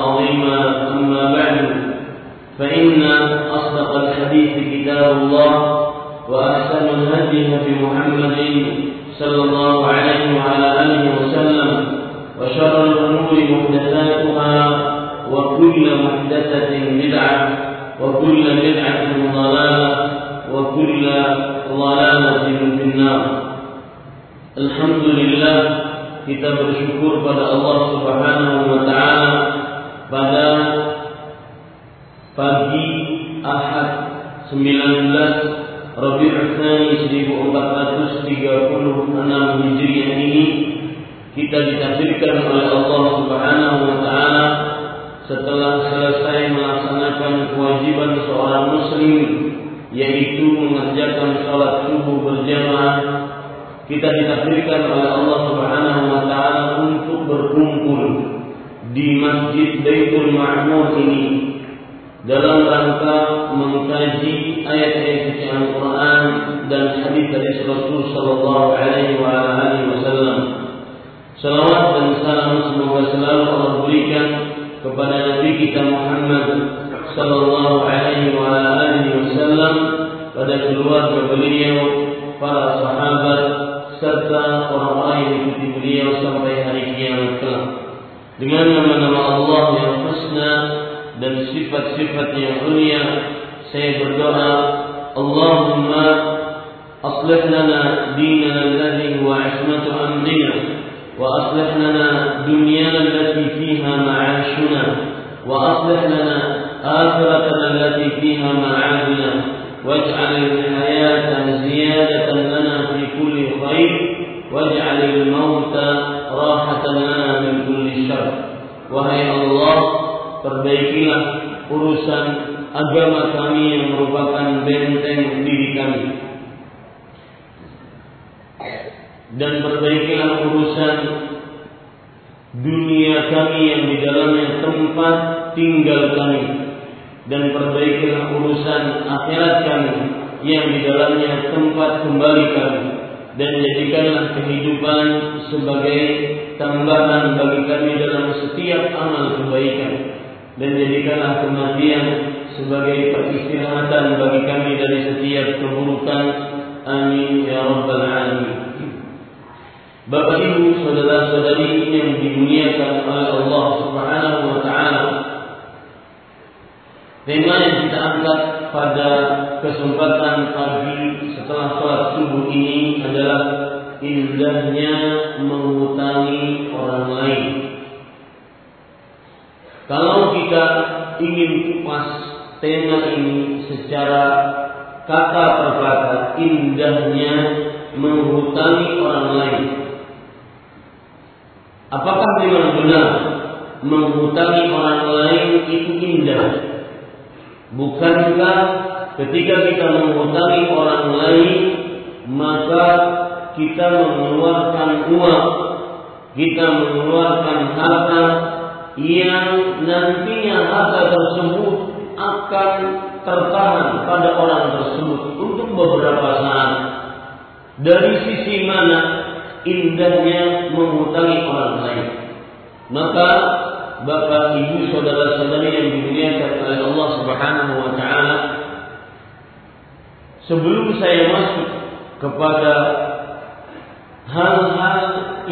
عظيما أما بعد فإن أصدق الحديث كتاب الله وأحسن الهدي هدي محمد صلى الله عليه وعلى آله وسلم وشر الأمور محدثاتها وكل محدثة بدعة وكل بدعة ضلالة وكل ضلالة في النار. الحمد لله kita bersyukur pada Allah Subhanahu wa taala pada pagi Ahad 19 Rabiul Tsani 1436 Hijriah ini kita ditakdirkan oleh Allah Subhanahu wa taala setelah selesai melaksanakan kewajiban seorang muslim yaitu mengerjakan salat subuh berjamaah. Kita ditakdirkan oleh Allah Subhanahu wa taala untuk berkumpul di Masjid Baitul Ma'mur ini dalam rangka mengkaji ayat-ayat suci Al-Qur'an dan hadis dari Rasul sallallahu alaihi wasallam. Salawat dan salam semoga selalu Allah berikan kepada Nabi kita Muhammad sallallahu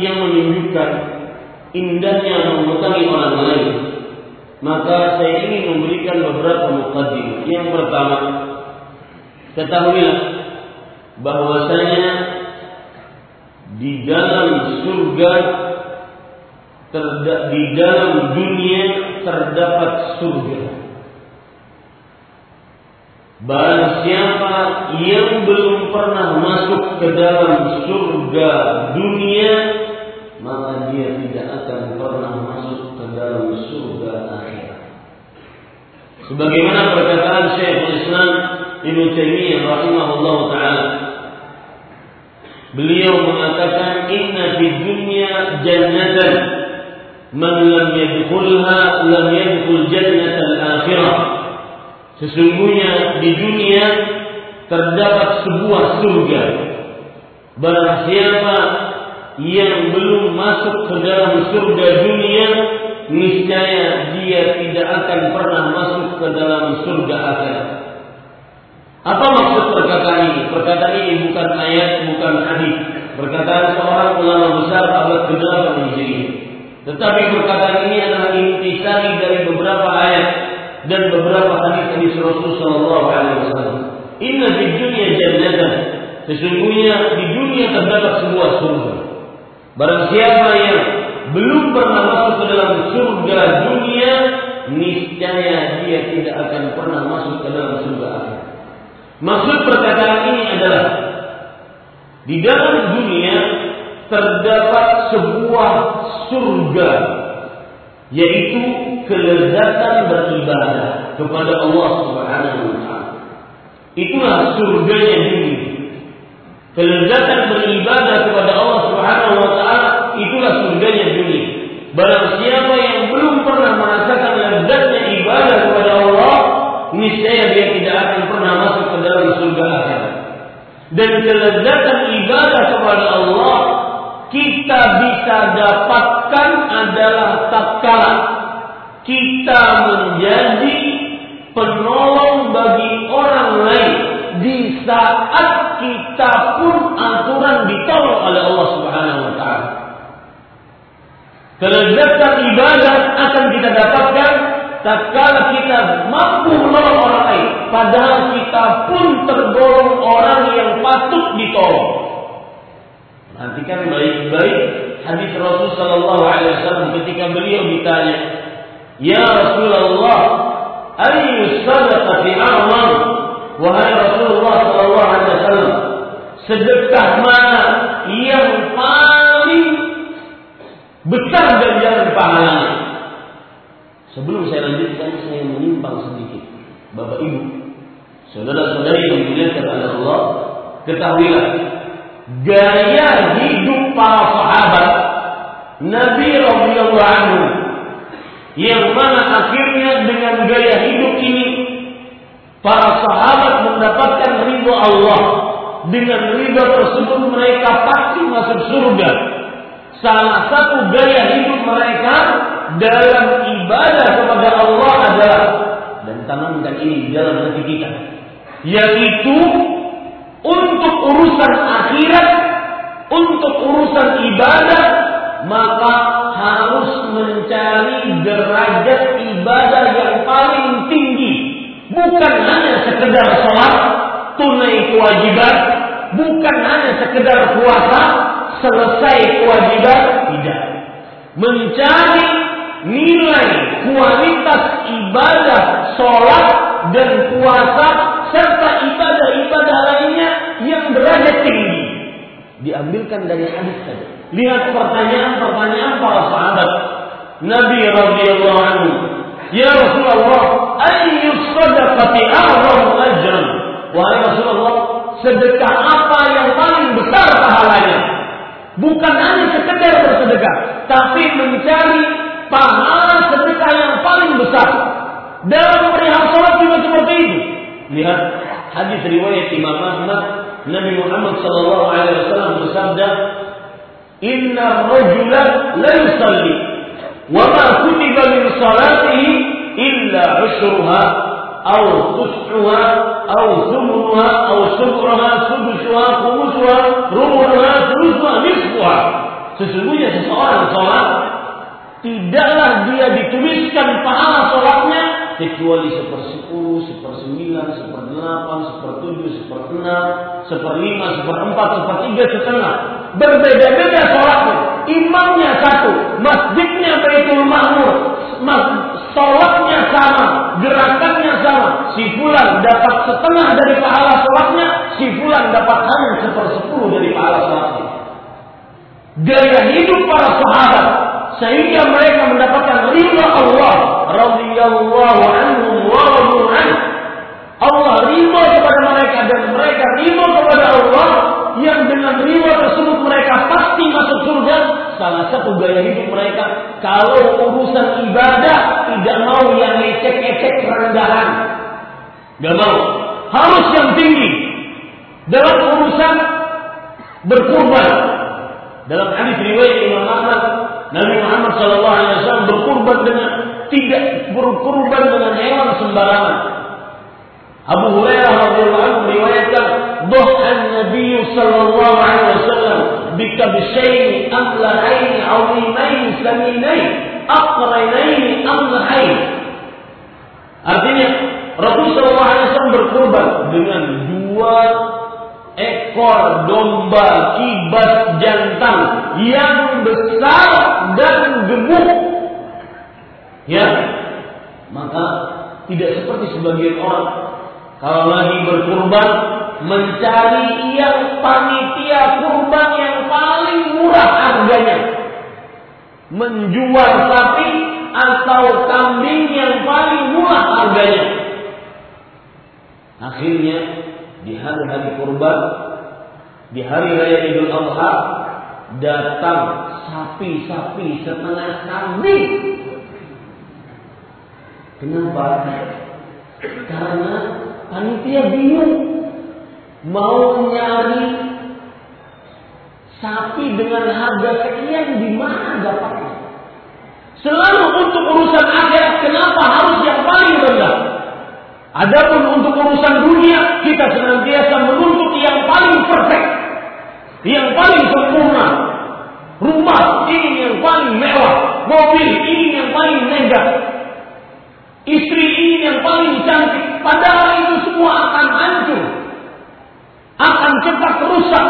yang menunjukkan indahnya mengutangi orang lain, maka saya ingin memberikan beberapa mukadimah. Yang pertama, ketahuilah bahwasanya di dalam surga di dalam dunia terdapat surga. Barang siapa yang belum pernah masuk ke dalam surga dunia, maka dia tidak akan pernah masuk ke dalam surga akhirat. Sebagaimana perkataan Syekh Islam Ibnu Taimiyah rahimahullah taala Beliau mengatakan inna di dunya jannatan man lam yadkhulha lam yadkhul jannatal akhirah. Sesungguhnya di dunia terdapat sebuah surga. Barang siapa yang belum masuk ke dalam surga dunia, niscaya dia tidak akan pernah masuk ke dalam surga akhirat. Apa maksud perkataan ini? Perkataan ini bukan ayat, bukan hadis. Perkataan seorang ulama besar abad ke-8 Hijriah. Tetapi perkataan ini adalah intisari dari beberapa ayat dan beberapa hadis hadis Rasul Shallallahu Alaihi Wasallam. Inna di dunia jannatan. Sesungguhnya di dunia terdapat sebuah surga. Barang siapa yang belum pernah masuk ke dalam surga dunia, niscaya dia tidak akan pernah masuk ke dalam surga akhirat. Maksud perkataan ini adalah di dalam dunia terdapat sebuah surga yaitu kelezatan beribadah kepada Allah Subhanahu wa taala. Itulah surganya dunia. Kelezatan beribadah kepada Allah Subhanahu wa taala itulah surganya dunia. Barang siapa yang belum pernah merasakan lezatnya ibadah kepada Allah, niscaya dia tidak akan pernah masuk ke dalam surga akhirat. Dan kelezatan ibadah kepada Allah kita bisa dapatkan adalah tatkala kita menjadi penolong bagi orang lain di saat kita pun aturan ditolong oleh Allah Subhanahu wa taala. Kelezatan ibadah akan kita dapatkan tatkala kita mampu menolong orang lain. Padahal kita pun tergolong orang yang patut ditolong. Perhatikan baik-baik hadis Rasul sallallahu alaihi wasallam ketika beliau ditanya ya Rasulullah ayyu sadaqati a'zam wahai Rasulullah sallallahu alaihi wasallam sedekah mana yang paling besar ganjaran pahalanya Sebelum saya lanjutkan, saya menyimpang sedikit. Bapak Ibu, saudara-saudari yang dimuliakan oleh Allah, ketahuilah gaya hidup para sahabat Nabi radhiyallahu anhu yang mana akhirnya dengan gaya hidup ini para sahabat mendapatkan ridho Allah. Dengan ridho tersebut mereka pasti masuk surga. Salah satu gaya hidup mereka dalam ibadah kepada Allah adalah dan tanamkan ini di dalam hati kita yaitu untuk urusan akhirat untuk urusan ibadah maka harus mencari derajat ibadah yang paling bukan hanya sekedar sholat tunai kewajiban bukan hanya sekedar puasa selesai kewajiban tidak mencari nilai kualitas ibadah sholat dan puasa serta ibadah-ibadah lainnya yang derajat tinggi diambilkan dari hadis tadi. Lihat pertanyaan-pertanyaan para sahabat. Nabi radhiyallahu "Ya Rasulullah, ayyu shadaqati a'zamu ajran?" Wahai Rasulullah, sedekah apa yang paling besar pahalanya. Bukan hanya sekedar bersedekah, tapi mencari pahala sedekah yang paling besar. Dalam perihal sholat juga seperti itu. Lihat hadis riwayat Imam Ahmad, Nabi Muhammad sallallahu alaihi wasallam bersabda, "Inna rajula la yusalli wa ma kutiba min salatihi illa ushruha aw tus'uha aw thumnuha aw sub'uha sudusha khumusha rubuha thuluthha nisfuha." Sesungguhnya seseorang sholat tidaklah dia dituliskan pahala sholatnya kecuali sepersepuluh, sepersembilan, seperdelapan, sepertujuh, seperenam, seperlima, seperempat, sepertiga, setengah. Berbeda-beda sholatnya. Imamnya satu, masjidnya Baitul Makmur, sholatnya sama, gerakannya sama. Si fulan dapat setengah dari pahala sholatnya, si fulan dapat hanya sepersepuluh dari pahala sholatnya. Gaya hidup para sahabat sehingga mereka mendapatkan ridha Allah. Radhiyallahu anhum wa an. Allah ridha kepada mereka dan mereka ridha kepada Allah yang dengan ridha tersebut mereka pasti masuk surga. Salah satu gaya hidup mereka kalau urusan ibadah tidak mau yang ecek-ecek rendahan. Gak mau. Harus yang tinggi. Dalam urusan berkurban. Dalam hadis riwayat Imam Ahmad Nabi Muhammad Shallallahu Alaihi Wasallam berkurban dengan tidak berkurban dengan hewan sembarangan. Abu Hurairah radhiyallahu anhu meriwayatkan dhahan Nabi sallallahu alaihi wasallam bikabshain amlahain azimain saminain aqrainain amlahain. Artinya Rasul sallallahu alaihi wasallam berkurban dengan dua ekor domba kibas jantan yang besar dan gemuk. Ya, maka tidak seperti sebagian orang kalau lagi berkurban mencari yang panitia kurban yang paling murah harganya. Menjual sapi atau kambing yang paling murah harganya. Akhirnya di hari-hari kurban, di hari raya Idul Adha, datang sapi-sapi setengah kambing. Kenapa? Karena panitia bingung mau nyari sapi dengan harga sekian di mana dapatnya. Selalu untuk urusan akhirat kenapa harus yang paling rendah? Adapun untuk urusan dunia, kita senantiasa menuntut yang paling perfect, yang paling sempurna. Rumah ini yang paling mewah, mobil ini yang paling megah, istri ini yang paling cantik. Padahal itu semua akan hancur, akan cepat rusak.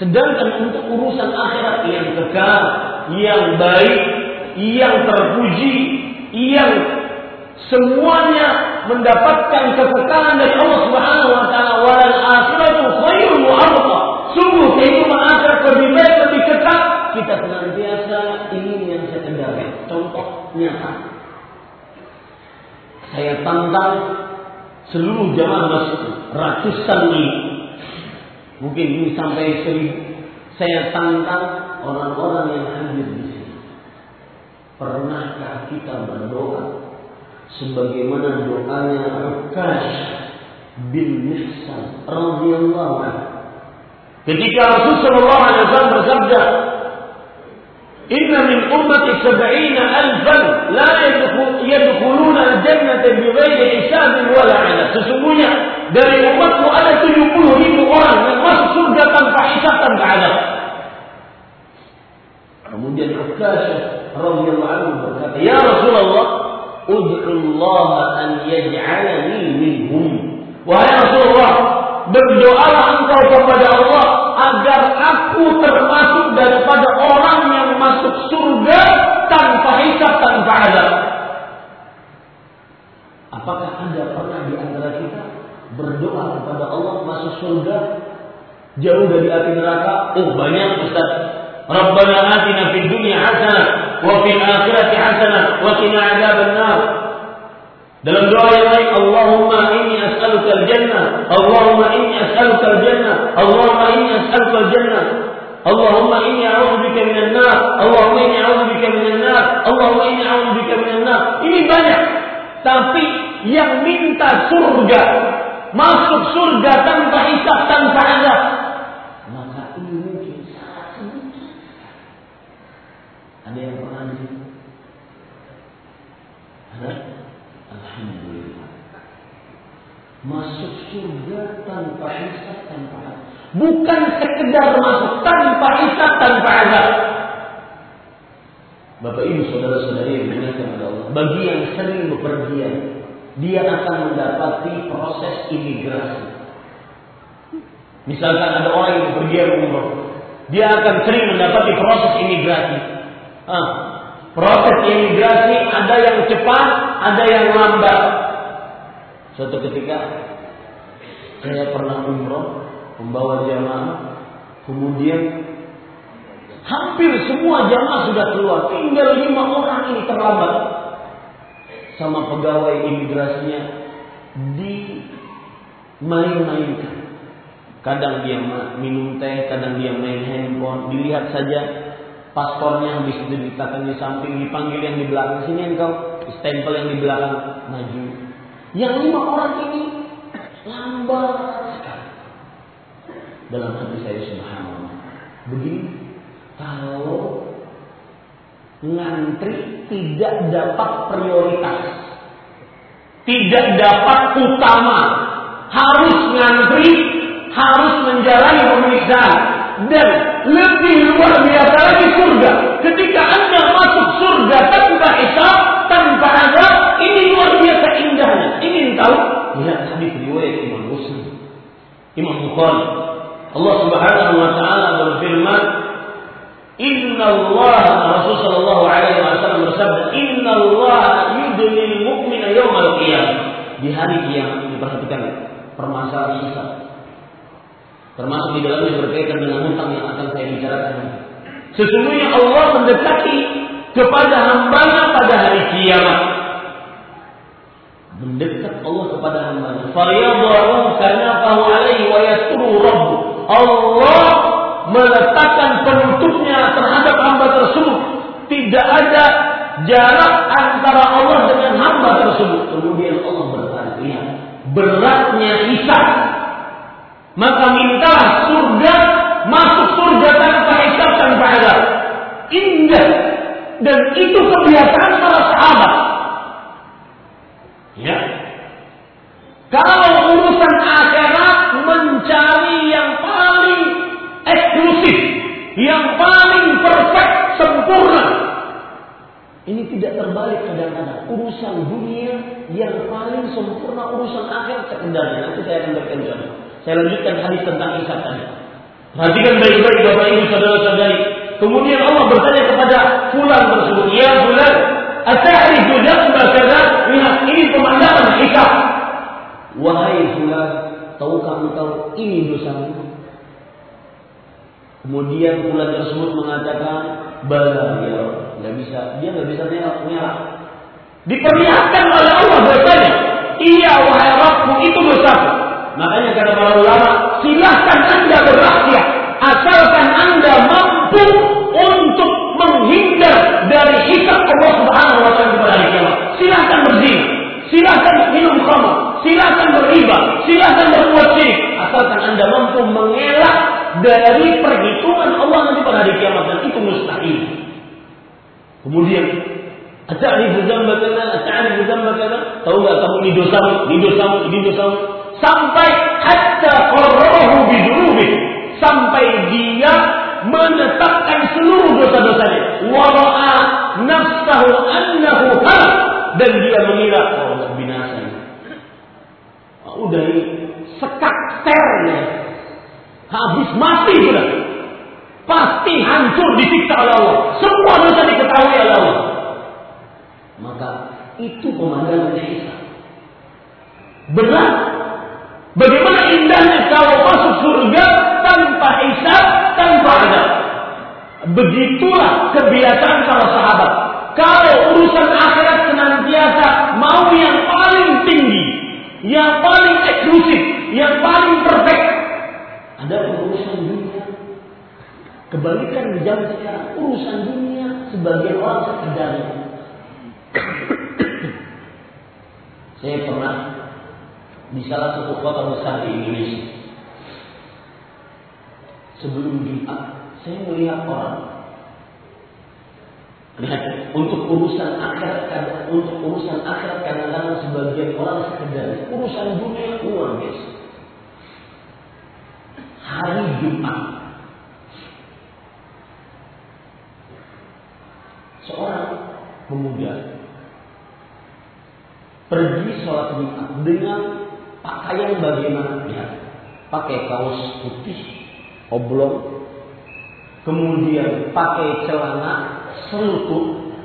Sedangkan untuk urusan akhirat yang kekal, yang baik, yang terpuji, yang semuanya mendapatkan kekekalan dari Allah Subhanahu wa taala wal akhiratu khairun wa abqa. Sungguh kehidupan akhirat lebih baik, lebih kekal. Kita senantiasa ingin yang sekedar contoh nyata. Saya tantang seluruh jamaah masjid ratusan ini. Mungkin ini sampai seribu. Saya tantang orang-orang yang hadir di sini. Pernahkah kita berdoa sebagaimana doanya Ukash bin Mihsan radhiyallahu. Ketika Rasul sallallahu alaihi wasallam bersabda, "Inna min ummati sab'ina alfan la yadkhuluna al-jannata bighairi hisab wala 'adab." Sesungguhnya dari umatku ada 70 ribu orang yang masuk surga tanpa hisab tanpa adab. Kemudian Ukash radhiyallahu anhu berkata, "Ya Rasulullah, Ud'ullah an yaj'alani minhum. Wahai Rasulullah, berdoalah engkau kepada Allah agar aku termasuk daripada orang yang masuk surga tanpa hisab tanpa azab. Apakah Anda pernah di antara kita berdoa kepada Allah masuk surga jauh dari api neraka? Oh banyak Ustaz. Rabbana atina fid dunya hasanah wa fil akhirati hasanah wa qina. Dalam doa yang lain, Allahumma inni as'aluka al-jannah. Allahumma inni as'aluka al-jannah. Allahumma inni as'aluka al-jannah. Allahumma inni a'udzu bika minan nar. Allahumma inni a'udzu bika minan nar. Allahumma inni a'udzu bika minan nar. Ini banyak. Tapi yang minta surga, masuk surga tanpa hisab, tanpa azab, maka ini mungkin sangat sedikit. Ada yang pernah? Alhamdulillah. Masuk surga tanpa hisab, tanpa azab. Bukan sekedar masuk tanpa hisab, tanpa azab. Bapak Ibu saudara-saudari yang dimuliakan oleh Allah, bagi yang sering bepergian, dia akan mendapati proses imigrasi. Misalkan ada orang yang bepergian umroh, dia akan sering mendapati proses imigrasi. Ah, proses imigrasi ada yang cepat, ada yang lambat. Suatu ketika saya pernah umroh, membawa jamaah, kemudian Hampir semua jamaah sudah keluar. Tinggal lima orang ini terlambat. Sama pegawai imigrasinya di main-mainkan. Kadang dia minum teh, kadang dia main handphone. Dilihat saja paspornya habis itu di samping, dipanggil yang di belakang sini engkau, stempel yang di belakang maju. Yang lima orang ini lambat sekali. Dalam hati saya subhanallah. Begini kalau ngantri tidak dapat prioritas, tidak dapat utama, harus ngantri, harus menjalani pemeriksaan dan lebih luar biasa lagi surga. Ketika anda masuk surga tanpa hisab, tanpa azab, ini luar biasa indahnya. Ingin tahu? Lihat hadis riwayat Imam Muslim, Imam Bukhari. Allah Subhanahu wa taala berfirman, Inna Allah Rasul Sallallahu Alaihi Wasallam bersabda, Inna Allah yudnil mu'mina yawmal qiyamah. Di hari kiamat ini perhatikan permasalahan hisab. Termasuk di dalamnya berkaitan dengan hutang yang akan saya bicarakan. Sesungguhnya Allah mendekati kepada hambanya pada hari kiamat. Mendekat Allah kepada hambanya. Fayadharu kanafahu alaihi wa yasturu rabbu. Allah meletakkan penutupnya terhadap hamba tersebut. Tidak ada jarak antara Allah dengan hamba tersebut. Kemudian Allah berkata, lihat, beratnya hisab. Maka mintalah surga, masuk surga tanpa hisab, tanpa azab. Indah. Dan itu kebiasaan para sahabat. Ya. Kalau urusan akhirat mencari yang paling eksklusif, yang paling perfect, sempurna. Ini tidak terbalik kadang-kadang. Urusan dunia yang paling sempurna, urusan akhir sekedarnya. Nanti saya akan berikan. Saya lanjutkan hadis tentang hisab tadi. Perhatikan baik-baik Bapak Ibu saudara-saudari. Kemudian Allah bertanya kepada fulan tersebut, "Ya fulan, ata'rifu dhanba kadza?" Lihat, ini pemandangan hisab. Wahai fulan, tahukah engkau ini dosamu? Kemudian bulan tersebut mengatakan, bala ya nggak bisa, dia nggak bisa ngelak. Diperlihatkan oleh Allah dosanya. Iya wahai Rabbku itu dosaku. Makanya kata para ulama, silahkan anda berakhir asalkan anda mampu untuk menghindar dari hisab Allah Subhanahu Wa Taala pada hari kiamat. Silahkan berzina, silahkan minum khamr, silahkan beriba, silahkan berbuat syirik, asalkan anda mampu mengelak dari perhitungan Allah nanti pada hari kiamat dan itu mustahil. Kemudian Ata'rifu dzamba kana, ata'rifu dzamba kana. Tahu enggak kamu ini dosamu, ini dosamu, ini dosamu. Sampai hatta qarrahu bidunubi. Sampai dia menetapkan seluruh dosa-dosanya. Wa ra'a nafsahu annahu halak dan dia mengira oh binasa ini. Oh, udah sekak ternya habis mati sudah. Pasti hancur disiksa oleh Allah. Semua dosa diketahui oleh Allah. Maka itu pemandangan Isa. Berat. Bagaimana indahnya kalau masuk surga tanpa hisab, tanpa azab. Begitulah kebiasaan para sahabat. Kalau urusan akhirat senantiasa mau yang paling yang paling eksklusif, yang paling perfect. Ada urusan dunia. Kebalikan di zaman sekarang, urusan dunia sebagian orang sekedarnya. Saya pernah di salah satu kota besar di Indonesia. Sebelum Jumat, saya melihat orang Lihat, untuk urusan akhirat untuk urusan akhirat kadang-kadang sebagian orang sekedar urusan dunia luar biasa. Hari Jumat, seorang pemuda pergi sholat Jumat dengan pakaian bagaimana? Ya, pakai kaos putih, oblong, kemudian pakai celana selutut,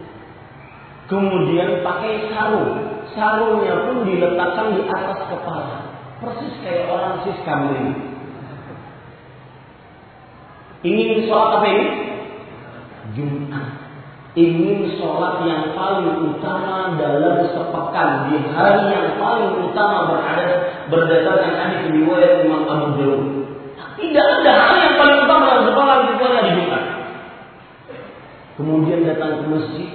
kemudian pakai sarung. Sarungnya pun diletakkan di atas kepala, persis kayak orang sis kamling. Ingin sholat apa ini? Jumat. Ingin sholat yang paling utama dalam sepekan di hari yang paling utama berada berdasarkan hadis riwayat Imam Abu Dawud. Tidak ada hari yang paling utama dalam sepekan kecuali di Jumat. Kemudian datang ke masjid,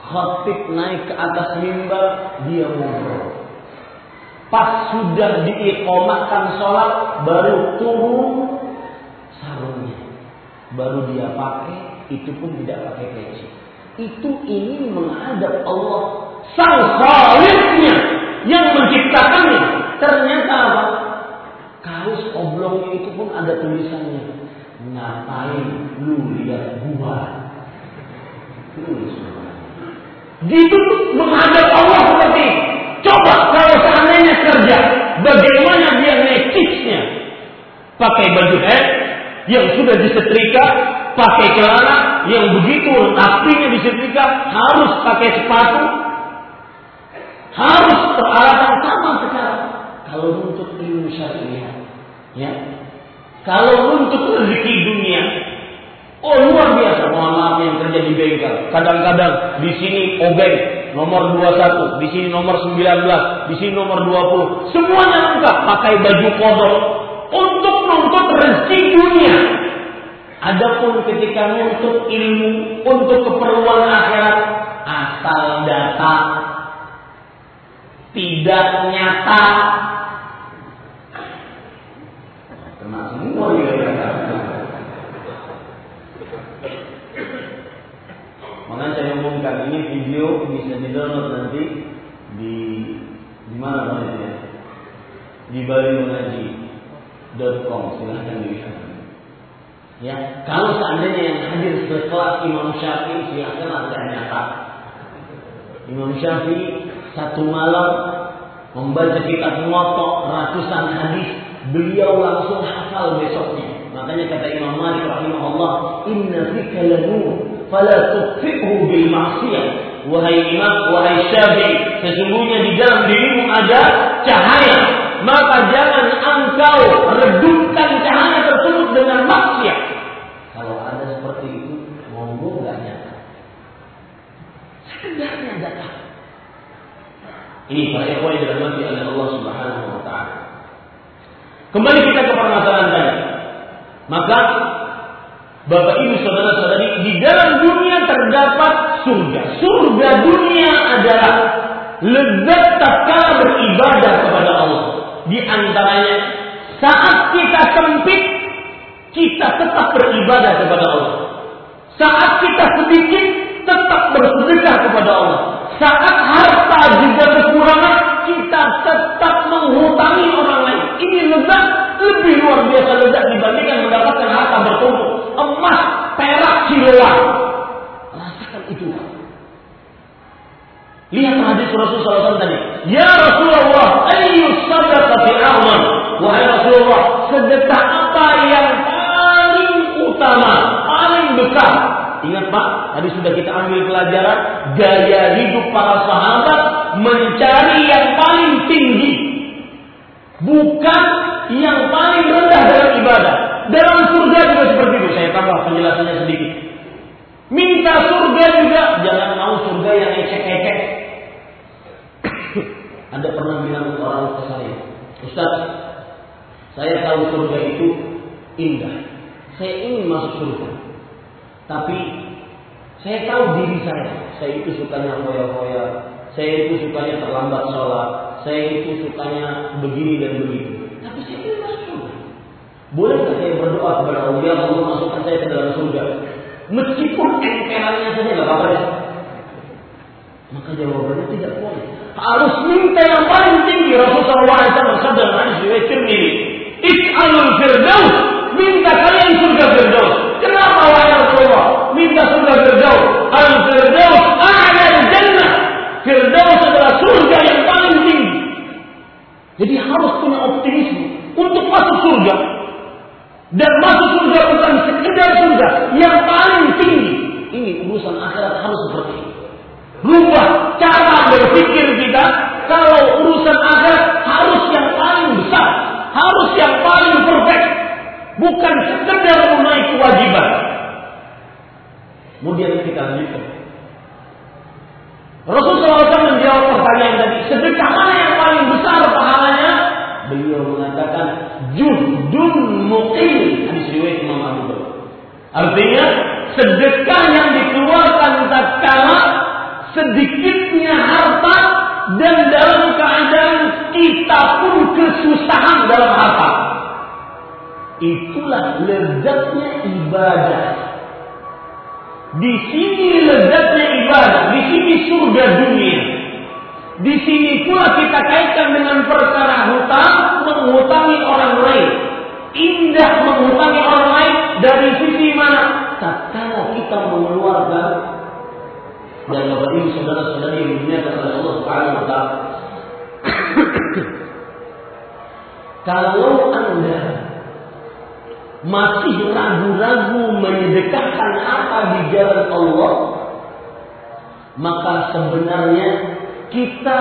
khatib naik ke atas mimbar, dia ngobrol. Pas sudah diikomakan sholat, baru turun sarungnya. Baru dia pakai, itu pun tidak pakai peci. Itu ingin menghadap Allah sang khalifnya yang menciptakannya. Ternyata apa? Kaos oblongnya itu pun ada tulisannya. Ngapain lu lihat gua? Gitu menghadap Allah seperti Coba kalau seandainya kerja, bagaimana dia necisnya? Pakai baju head yang sudah disetrika, pakai celana yang begitu rapinya disetrika, harus pakai sepatu, harus peralatan sama sekarang. Kalau untuk ilmu syariah, ya, kalau untuk rezeki dunia, Oh luar biasa, mohon maaf yang kerja di bengkel. Kadang-kadang di sini obeng nomor 21, di sini nomor 19, di sini nomor 20. Semuanya lengkap pakai baju kodok untuk nuntut rezeki dunia. Adapun ketika nuntut ilmu untuk keperluan akhirat asal data tidak nyata kena semua ya. Makanya saya umumkan ini video bisa di download nanti di di mana namanya ya? Di balimengaji.com silahkan dilihat. Ya, kalau seandainya yang hadir sekelas Imam Syafi'i silahkan ada nyata. Imam Syafi'i satu malam membaca kitab motok ratusan hadis, beliau langsung hafal besoknya. Makanya kata Imam Malik rahimahullah, "Inna fika lanur fala tufihu bil maksiyah. Wahai imam, wahai syafi'i, sesungguhnya di dalam dirimu ada cahaya. Maka jangan engkau redupkan cahaya tersebut dengan maksiat. Sekedarnya datang. Ini para ikhwan yang dirahmati oleh Allah Subhanahu wa taala. Kembali kita ke permasalahan tadi. Maka Bapak Ibu saudara-saudari, di dalam dunia terdapat surga. Surga dunia adalah lezat tatkala beribadah kepada Allah. Di antaranya saat kita sempit, kita tetap beribadah kepada Allah. Saat kita sedikit, tetap bersedekah kepada Allah. Saat harta juga kekurangan, kita tetap menghutangi orang lain. Ini lezat lebih luar biasa lezat dibandingkan mendapatkan harta bertumpuk. Emas, perak, kiloan. Rasakan itu. Lihat hadis Rasulullah SAW tadi. Ya Rasulullah, ayu sadaqati a'man. Wahai Rasulullah, sedekah apa yang paling utama, paling besar? Ingat Pak, tadi sudah kita ambil pelajaran gaya hidup para sahabat mencari yang paling tinggi. Bukan yang paling rendah dalam ibadah. Dalam surga juga seperti itu. Saya tambah penjelasannya sedikit. Minta surga juga jangan mau surga yang ecek-ecek. Ada pernah bilang orang ke saya, Ustaz, saya tahu surga itu indah. Saya ingin masuk surga. Tapi saya tahu diri saya. Saya itu sukanya hoya-hoya. Saya itu sukanya terlambat sholat. Saya itu sukanya begini dan begitu. Tapi saya ingin masuk surga. Boleh nggak saya berdoa kepada Allah, ya Allah masukkan saya ke dalam surga? Meskipun engkerannya saja nggak apa-apa. Maka jawabannya tidak boleh. Harus minta yang paling tinggi. Rasulullah SAW bersabda dalam hadis riwayat Tirmidzi, "Is'alul firdaus." Minta kalian surga firdaus. Minta surga firdaus. Al firdaus a'la jannah. Firdaus adalah surga yang paling tinggi. Jadi harus punya optimisme untuk masuk surga. Dan masuk surga bukan sekedar surga yang paling tinggi. Ini urusan akhirat harus seperti ini. Rubah cara berpikir kita. Kalau urusan akhirat harus yang paling besar. Harus yang paling perfect. Bukan sekedar memenuhi kewajiban. Kemudian kita lanjutkan. Rasulullah SAW menjawab pertanyaan tadi. Sedekah mana yang paling besar pahalanya? Beliau mengatakan juhdun muqim. Hadis riwayat Imam Abu. Artinya sedekah yang dikeluarkan tatkala sedikitnya harta dan dalam keadaan kita pun kesusahan dalam harta. Itulah lezatnya ibadah. Di sini lezatnya ibadah, di sini surga dunia. Di sini pula kita kaitkan dengan perkara hutang, menghutangi orang lain. Indah menghutangi orang lain dari sisi mana? Tatkala kita mengeluarkan dan Bapak Ibu saudara-saudari yang dimuliakan oleh Allah Subhanahu wa taala. Kalau Anda masih ragu-ragu menyedekahkan apa di jalan Allah, maka sebenarnya kita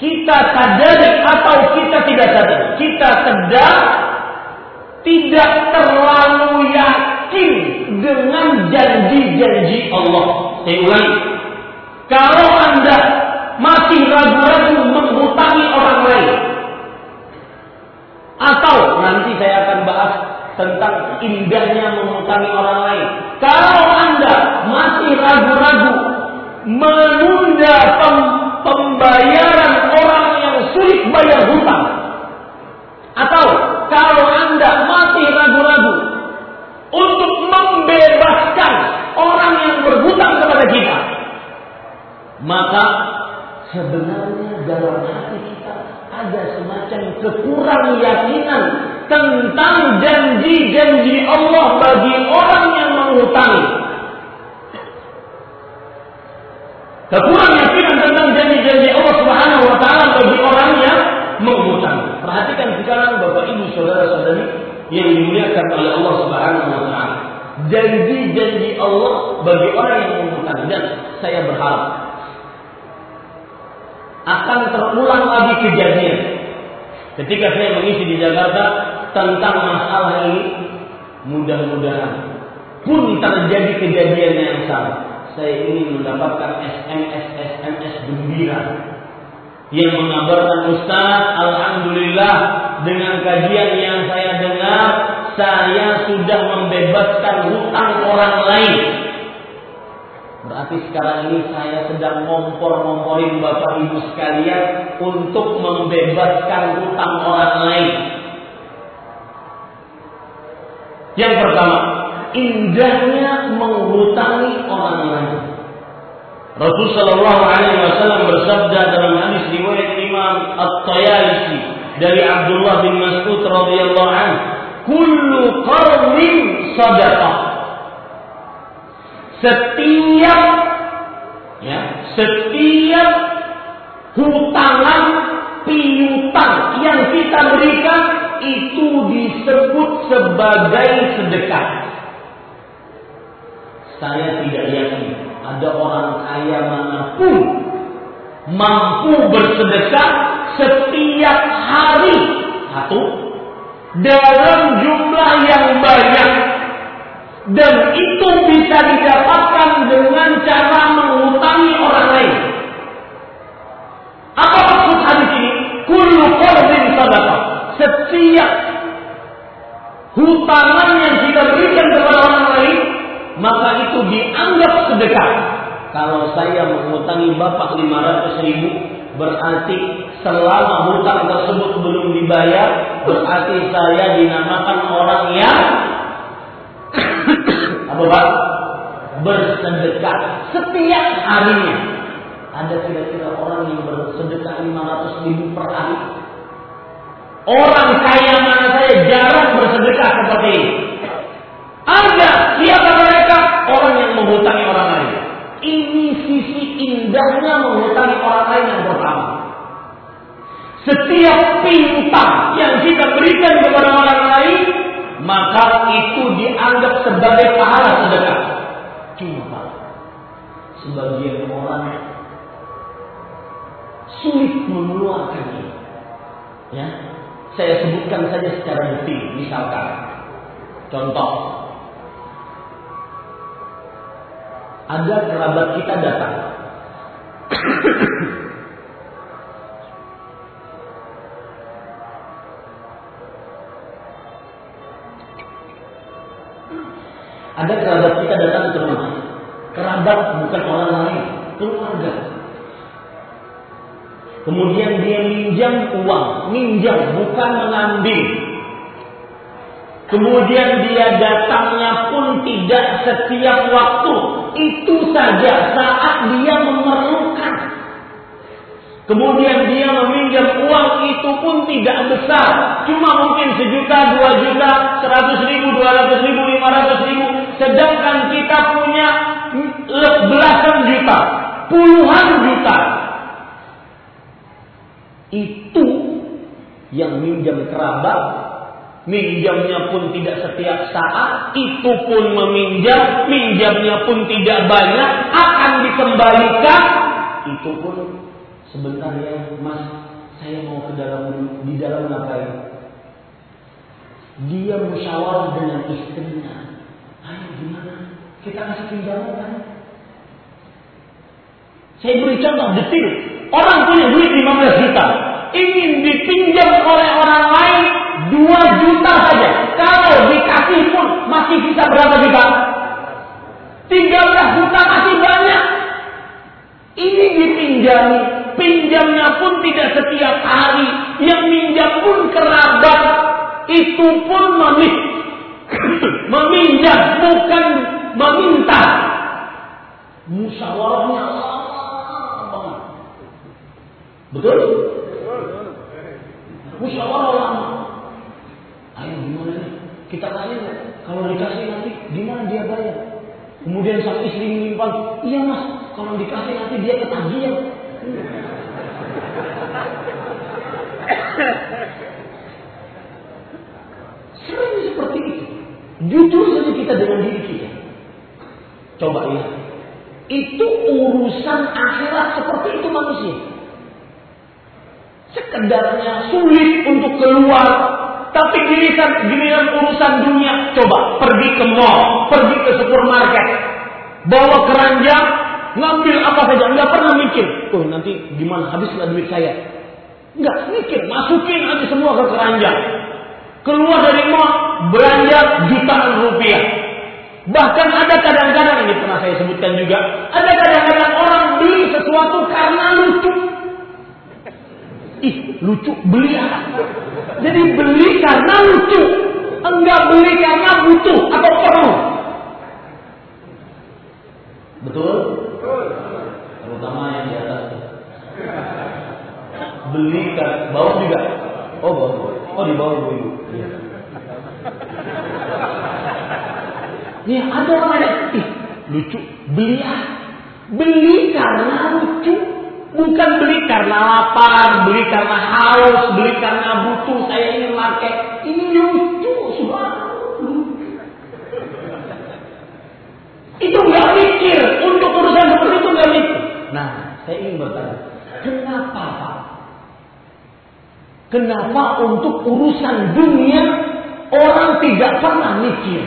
kita sadari atau kita tidak sadar, kita sedang tidak terlalu yakin dengan janji-janji Allah. Saya ulangi. Kalau Anda masih ragu-ragu menghutangi orang lain, atau nanti saya akan bahas tentang indahnya menghutangi orang lain. Kalau Anda masih ragu-ragu menunda pem pembayaran orang yang sulit bayar hutang, atau kalau Anda masih ragu-ragu untuk membebaskan orang yang berhutang kepada kita, maka sebenarnya dalam hati kita ada semacam kekurang yakinan tentang janji-janji Allah bagi orang yang menghutangi. Kekurang yakinan tentang janji-janji Allah Subhanahu wa taala bagi orang yang menghutangi. Perhatikan sekarang Bapak Ibu saudara-saudari yang dimuliakan oleh Allah Subhanahu wa taala. Janji-janji Allah bagi orang yang menghutangi dan saya berharap akan terulang lagi kejadian. Ketika saya mengisi di Jakarta tentang masalah ini mudah-mudahan pun terjadi kejadian yang sama. Saya ingin mendapatkan SMS SMS gembira yang mengabarkan Ustaz Alhamdulillah dengan kajian yang saya dengar saya sudah membebaskan hutang orang lain Berarti sekarang ini saya sedang ngompor-ngomporin Bapak Ibu sekalian untuk membebaskan hutang orang lain. Yang pertama, indahnya menghutangi orang lain. Rasul Shallallahu Alaihi Wasallam bersabda dalam hadis riwayat Imam At-Tayalisi dari Abdullah bin Mas'ud radhiyallahu anhu, "Kullu qarnin sadaqah." Setiap ya setiap hutangan piutang yang kita berikan itu disebut sebagai sedekah. Saya tidak yakin ada orang kaya mana pun mampu bersedekah setiap hari satu dalam jumlah yang banyak dan itu bisa didapatkan dengan cara mengutangi orang lain. Apa maksud hadis ini? Kullu qardin sadaqah. Setiap hutangan yang kita berikan kepada orang lain, maka itu dianggap sedekah. Kalau saya mengutangi Bapak 500 ribu, berarti selama hutang tersebut belum dibayar, berarti saya dinamakan orang yang apa pak? Bersedekah setiap harinya. Ada kira-kira orang yang bersedekah 500 ribu per hari? Orang kaya mana saya jarang bersedekah seperti ini. Ada siapa mereka? Orang yang menghutangi orang lain. Ini sisi indahnya menghutangi orang lain yang pertama. Setiap piutang yang kita berikan kepada orang lain, maka itu dianggap sebagai pahala sedekah. Cuma sebagian orang sulit mengeluarkannya. Ya, saya sebutkan saja secara detil. Misalkan, contoh, ada kerabat kita datang. Ada kerabat kita datang ke rumah. Kerabat bukan orang lain, keluarga. Kemudian dia minjam uang, minjam bukan mengambil. Kemudian dia datangnya pun tidak setiap waktu. Itu saja saat dia memerlukan. Kemudian dia meminjam uang itu pun tidak besar. Cuma mungkin sejuta, dua juta, seratus ribu, dua ratus ribu, lima ratus ribu. Sedangkan kita punya belasan juta, puluhan juta. Itu yang minjam kerabat, minjamnya pun tidak setiap saat, itu pun meminjam, minjamnya pun tidak banyak, akan dikembalikan, itu pun sebentar ya mas, saya mau ke dalam di dalam ngapain? Dia musyawarah dengan istrinya. Ayo gimana? Kita kasih pinjaman kan? Saya beri contoh detil. Orang punya duit 15 juta. Ingin dipinjam oleh orang lain 2 juta saja. Kalau dikasih pun masih bisa berapa juta? 13 juta masih banyak. Ini dipinjami. Pinjamnya pun tidak setiap hari. Yang minjam pun kerabat. Itu pun memin meminjam bukan meminta. Musyawarahnya Betul? Musyawarah lama. Ayo gimana nih? Kita kasih Kalau dikasih nanti gimana dia bayar? Kemudian sang istri menyimpan, iya mas, kalau dikasih nanti dia ketagihan. Sering seperti itu. Jujur saja kita dengan diri kita. Coba lihat. Itu urusan akhirat seperti itu manusia. Sekedarnya sulit untuk keluar. Tapi giliran, giliran urusan dunia. Coba pergi ke mall. Pergi ke supermarket. Bawa keranjang. Ngambil apa saja. Nggak pernah mikir. Tuh nanti gimana habis nggak duit saya. Nggak mikir. Masukin aja semua ke keranjang. Keluar dari mall. Belanja jutaan rupiah. Bahkan ada kadang-kadang ini pernah saya sebutkan juga, ada kadang-kadang orang beli sesuatu karena lucu. Ih, lucu beli apa? Jadi beli karena lucu, enggak beli karena butuh atau perlu. Betul? Terutama yang di atas. Beli karena bawah juga. Oh, bawah. Oh, di bawah ibu. Iya. Nih ada orang yang ih, lucu, beli ah. Beli karena lucu, bukan beli karena lapar, beli karena haus, beli karena butuh. Saya ingin pakai, ini lucu, subhanallah. Itu nggak mikir untuk urusan seperti itu nggak mikir. Nah, saya ingin bertanya, kenapa Pak? Kenapa untuk urusan dunia orang tidak pernah mikir?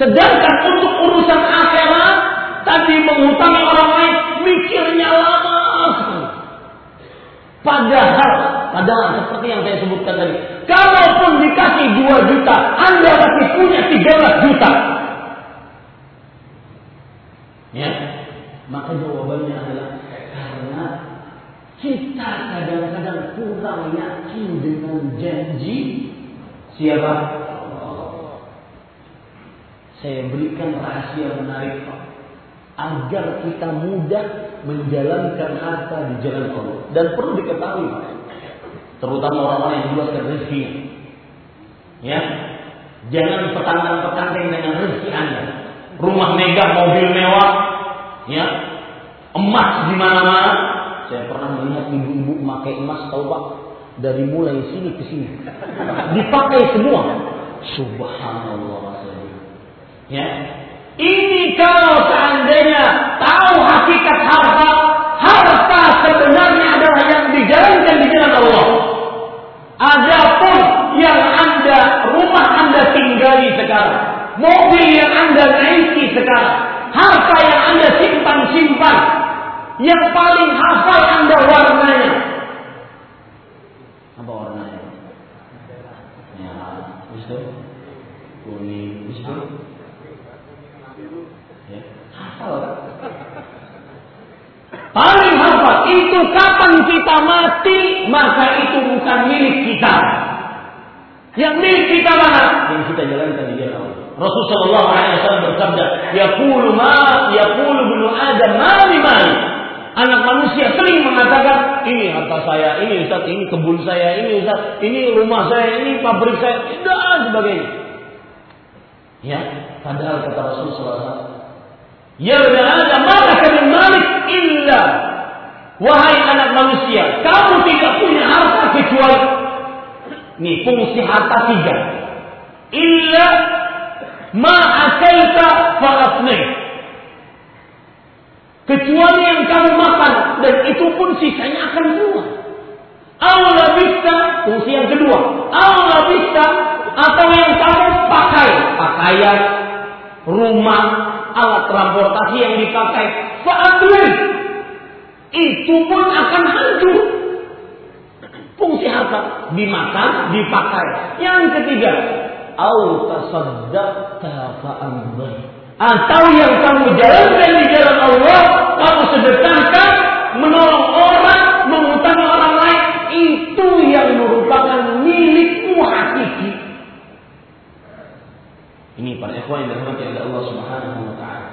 Sedangkan untuk urusan akhirat tadi menghutangi orang lain mikirnya lama. Padahal Padahal seperti yang saya sebutkan tadi. Kalaupun dikasih 2 juta, Anda masih punya 13 juta. Ya, maka jawabannya adalah karena kita kadang-kadang kurang yakin dengan janji siapa? Saya berikan rahasia menarik Pak. Agar kita mudah menjalankan harta di jalan Allah. Dan perlu diketahui. Terutama orang-orang yang luaskan rezeki. Ya. Jangan petantang-petantang dengan rezeki Anda. Rumah megah, mobil mewah. Ya. Emas di mana-mana. Saya pernah melihat ibu-ibu memakai emas tahu Pak dari mulai sini ke sini. Dipakai semua. Subhanallah. Ya. Ini kalau seandainya tahu hakikat harta, harta sebenarnya adalah yang dijalankan di jalan Allah. Adapun yang anda, rumah anda tinggali sekarang, mobil yang anda naiki sekarang, harta yang anda simpan-simpan, yang paling hafal anda warnanya. Apa warnanya? Ya, itu kuning, itu Hafal kan? Paling hafal itu kapan kita mati maka itu bukan milik kita. Yang milik kita mana? Yang kita jalankan di jalan Allah. Rasulullah SAW bersabda, "Yaqulu ma yaqulu ibnu Adam mali mali." Anak manusia sering mengatakan, ini harta saya, ini Ustaz, ini kebun saya, ini Ustaz, ini rumah saya, ini pabrik saya, dan sebagainya. Ya, padahal kata Rasulullah SAW, Ya ada mana kami malik illa Wahai anak manusia, kamu tidak punya harta kecuali Nih fungsi harta tiga. Illa ma akaita fa'afnai. Kecuali yang kamu makan dan itu pun sisanya akan keluar. Allah bisa fungsi yang kedua. Allah bisa atau yang kamu pakai pakaian, rumah, alat transportasi yang dipakai fa'adrin itu pun akan hancur fungsi harta dimakan dipakai yang ketiga au tasaddaqta atau yang kamu jalankan di jalan Allah kamu sedekahkan menolong orang mengutangi orang lain itu yang merupakan milikmu hakiki ini para ikhwan yang dirahmati oleh Allah Subhanahu wa taala.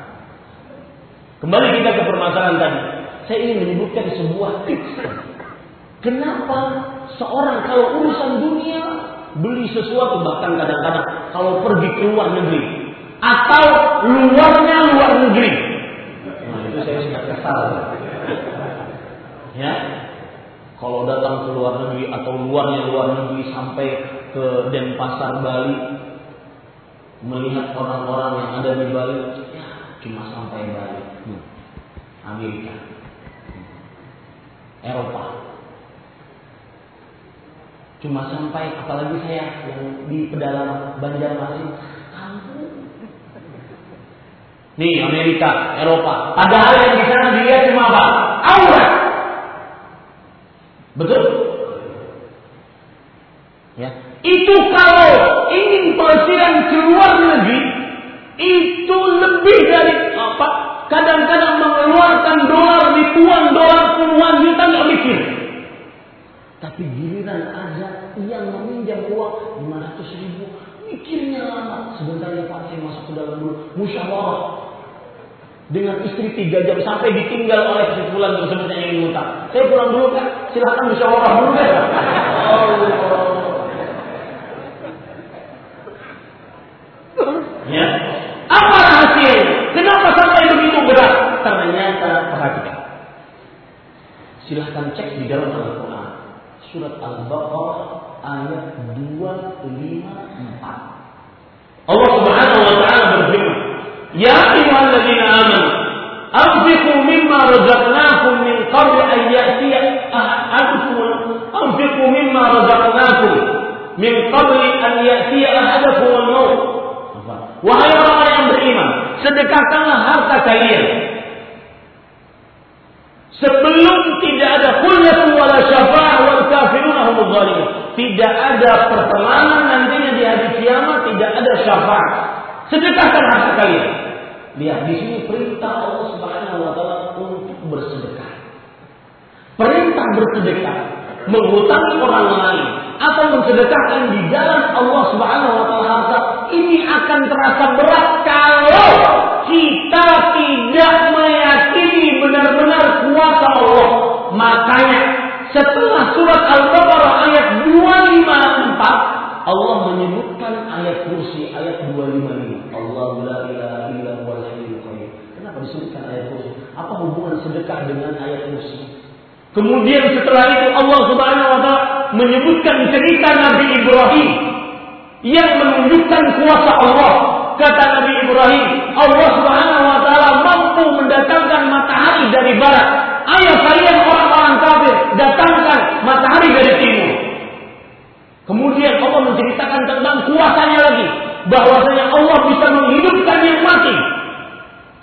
Kembali kita ke permasalahan tadi. Saya ingin menyebutkan sebuah tips. Kenapa seorang kalau urusan dunia beli sesuatu bahkan kadang-kadang kalau pergi ke luar negeri atau luarnya luar negeri. Nah, itu saya suka kesal. Ya, kalau datang ke luar negeri atau luarnya luar negeri sampai ke Denpasar Bali melihat orang-orang yang ada di Bali ya cuma sampai Bali hmm. Amerika. Eropa cuma sampai apalagi saya yang di pedalaman Banjarmasin nih Amerika Eropa padahal yang di sana dia cuma apa aurat betul ya itu kalau ingin pelesiran ke luar negeri, itu lebih dari apa? Kadang-kadang mengeluarkan dolar, ribuan dolar, puluhan juta nggak mikir. Tapi giliran ada yang meminjam uang 500 ribu, mikirnya lama. Sebentar ya Pak, saya masuk ke dalam dulu. Musyawarah dengan istri tiga jam sampai ditinggal oleh si fulan tersebut yang ingin ngutang. Saya pulang dulu kan, silahkan musyawarah dulu kan. Allah. Ya. Apa rahasia? Kenapa sampai begitu berat? Ternyata perhatikan. Silahkan cek di dalam Al-Quran. Surat Al-Baqarah ayat 254. Allah Subhanahu wa taala berfirman, "Ya ayyuhalladzina amanu, anfiqu mimma razaqnakum min qabli an ya'tiya ahadukum anfiqu mimma razaqnakum min qabli an ya'tiya ahadakum al-maut." Wahai orang yang beriman, sedekahkanlah harta kalian. Sebelum tidak ada kullatu wala syafa'ah wal kafiruna zalimin. Tidak ada pertemanan nantinya di hari kiamat, tidak ada syafaat. Sedekahkan harta kalian. Lihat di sini perintah Allah Subhanahu wa taala untuk bersedekah. Perintah bersedekah, menghutangi orang lain atau mensedekahkan di jalan Allah Subhanahu wa taala ini akan terasa berat kalau kita tidak meyakini benar-benar kuasa Allah. Makanya setelah surat Al-Baqarah ayat 254 Allah menyebutkan ayat kursi ayat 255. Allah la ilaha illa huwal hayyul qayyum. Kenapa disebutkan ayat kursi? Apa hubungan sedekah dengan ayat kursi? Kemudian setelah itu Allah Subhanahu wa taala menyebutkan cerita Nabi Ibrahim yang menunjukkan kuasa Allah. Kata Nabi Ibrahim, Allah Subhanahu wa taala mampu mendatangkan matahari dari barat. Ayo kalian orang-orang kafir, datangkan matahari dari timur. Kemudian Allah menceritakan tentang kuasanya lagi, bahwasanya Allah bisa menghidupkan yang mati.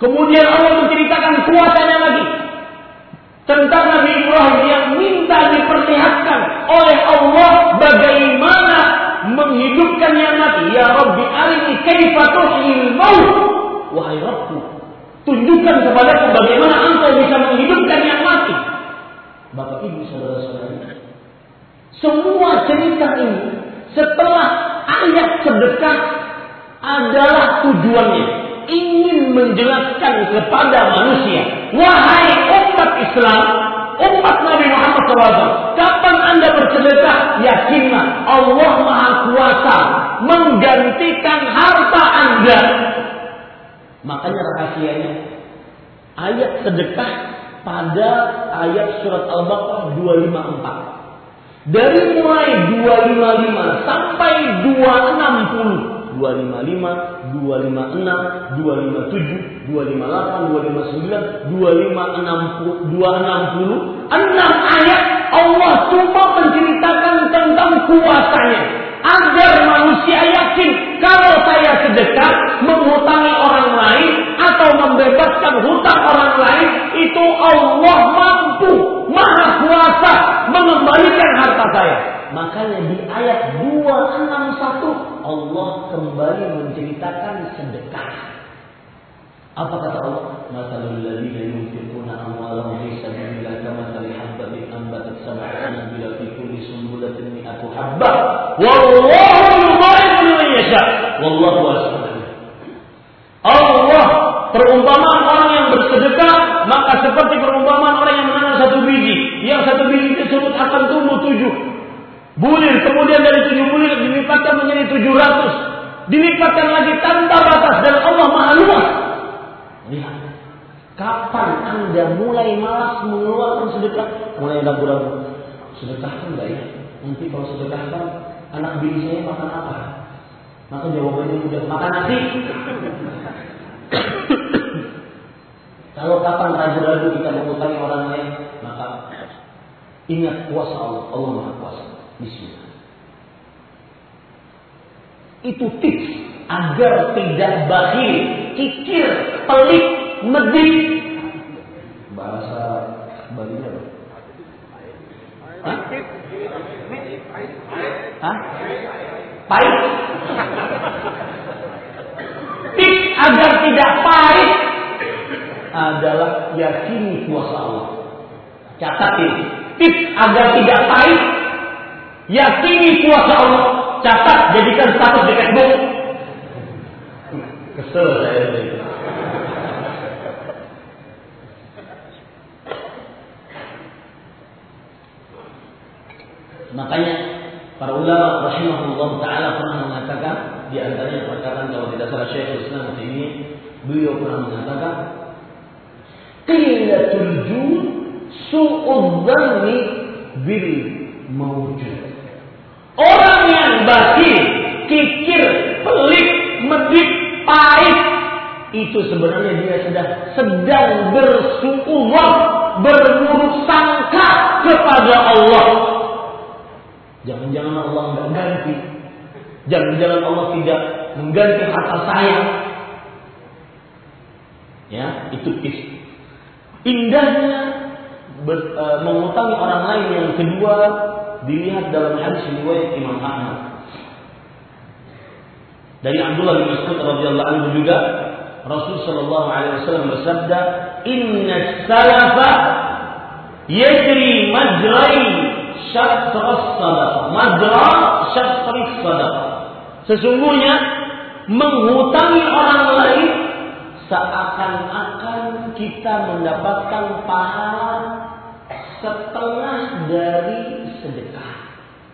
Kemudian Allah menceritakan kuasanya lagi tentang Nabi Ibrahim yang minta diperlihatkan oleh Allah bagaimana menghidupkan yang mati. Ya Rabbi arini kaifa tuhyil maut. Wahai Rabbku, tunjukkan kepadaku bagaimana engkau bisa menghidupkan yang mati. Bapak Ibu saudara-saudara, semua cerita ini setelah ayat sedekah adalah tujuannya ingin menjelaskan kepada manusia, wahai umat Islam, umat Nabi Muhammad SAW, kapan anda bersedekah, yakinlah Allah Maha Kuasa menggantikan harta anda. Makanya rahasianya ayat sedekah pada ayat surat Al-Baqarah 254. Dari mulai 255 sampai 260 255, 256, 257, 258, 259, 260, 260, 6 ayat Allah cuma menceritakan tentang kuasanya agar manusia yakin kalau saya sedekah menghutangi orang atau membebaskan hutang orang lain itu Allah mampu maha kuasa mengembalikan harta saya. Makanya di ayat 261 Allah kembali menceritakan sedekah. Apa kata Allah? Masalul ladzina yunfiquna amwalahum fi sabilillah kamathali habbatin anbatat sab'a sanabila fi kulli sunbulatin mi'atu habbah wallahu yudha'ifu liman yasha. Wallahu wasi'un Allah perumpamaan orang yang bersedekah maka seperti perumpamaan orang yang menanam satu biji. Yang satu biji tersebut akan tumbuh tujuh. Bulir kemudian dari tujuh bulir dilipatkan menjadi tujuh ratus. Dilipatkan lagi tanpa batas dan Allah maha luas. Lihat kapan anda mulai malas mengeluarkan sedekah? Mulai ragu-ragu. Sedekahkan enggak ya? Nanti kalau sedekahkan anak bini saya makan apa? Maka jawabannya mudah. Makan nasi kalau kapan ragu-ragu kita mengutangi orang lain maka ingat kuasa Allah Allah maha kuasa Bismillah. Itu tips agar tidak bakhil, kikir, pelit, medit. Bahasa Balinya apa? Hah? Hah? Pahit? Agar tidak pahit adalah yakini kuasa Allah. Catat ini. Tips agar tidak pahit Yakini kuasa Allah. Catat, jadikan status di Facebook. Kesel saya itu. Makanya para ulama rahimahullah taala pernah mengatakan di antaranya perkataan kalau tidak salah Syekh Islam ini beliau pernah mengatakan qillatul jud su'udz bil mawjud Orang yang batin, kikir, pelit, medit, pahit, itu sebenarnya dia sedang sedang bersuudzon, berburuk sangka kepada Allah. Jangan-jangan Allah nggak ganti. Jangan-jangan Allah tidak mengganti harta saya. Ya, itu is. Indahnya e, mengutangi orang lain yang kedua dilihat dalam hadis riwayat Imam Ahmad. Dari Abdullah bin Mas'ud radhiyallahu anhu juga Rasul sallallahu alaihi wasallam bersabda, "Inna salafa yajri majrai syatras sadaqah." Majra syatras sadaqah. Sesungguhnya menghutangi orang lain seakan-akan kita mendapatkan pahala setengah dari sedekah.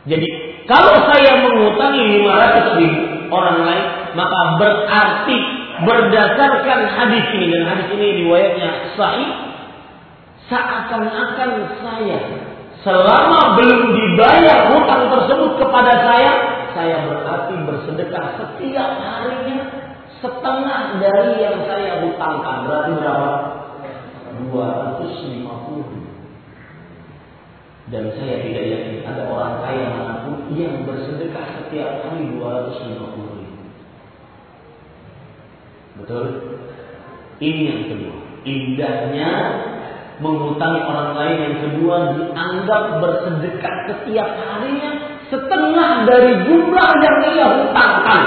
Jadi kalau saya mengutangi 500 ribu orang lain, maka berarti berdasarkan hadis ini dan hadis ini riwayatnya sahih, seakan-akan saya selama belum dibayar hutang tersebut kepada saya, saya berarti bersedekah setiap harinya setengah dari yang saya hutangkan. Berarti berapa? 250 dan saya tidak yakin ada orang kaya mana pun yang bersedekah setiap hari 250 ribu. Betul? Ini yang kedua. Indahnya mengutangi orang lain yang kedua dianggap bersedekah setiap harinya setengah dari jumlah yang ia hutangkan.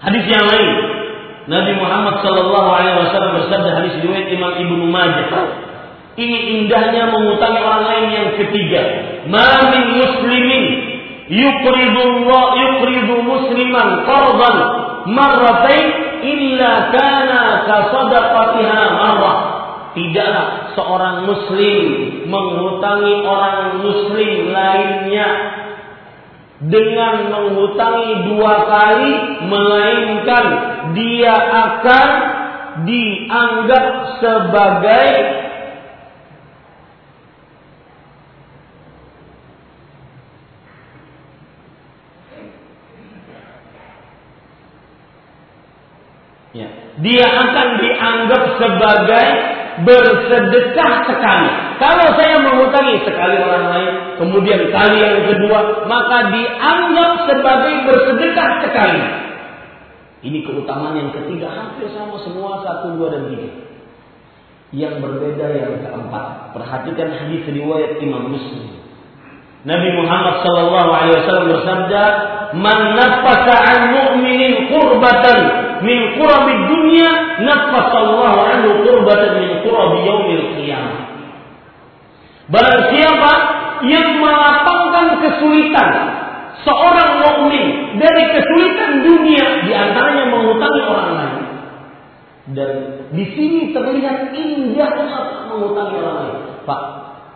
Hadis yang lain, Nabi Muhammad Shallallahu Alaihi Wasallam bersabda hadis riwayat Imam Ibnu Majah ini indahnya mengutangi orang lain yang ketiga. Ma min muslimin yuqridullah yuqridu musliman qardan marratain illa kana ka sadaqatiha marrah. Tidaklah seorang muslim mengutangi orang muslim lainnya dengan mengutangi dua kali melainkan dia akan dianggap sebagai Ya. Dia akan dianggap sebagai bersedekah sekali. Kalau saya mengutangi sekali orang lain, kemudian kali yang kedua, maka dianggap sebagai bersedekah sekali. Ini keutamaan yang ketiga hampir sama semua satu, dua dan tiga. Yang berbeda yang keempat. Perhatikan hadis riwayat Imam Muslim. Nabi Muhammad sallallahu alaihi wasallam bersabda, "Man nafasa an mu'minin qurbatan min qurabi dunya nafasallahu anhu qurbatan min qurabi yaumil qiyamah. Barang siapa yang melapangkan kesulitan seorang mukmin dari kesulitan dunia di antaranya mengutangi orang lain. Dan di sini terlihat indahnya mengutangi orang lain. Pak,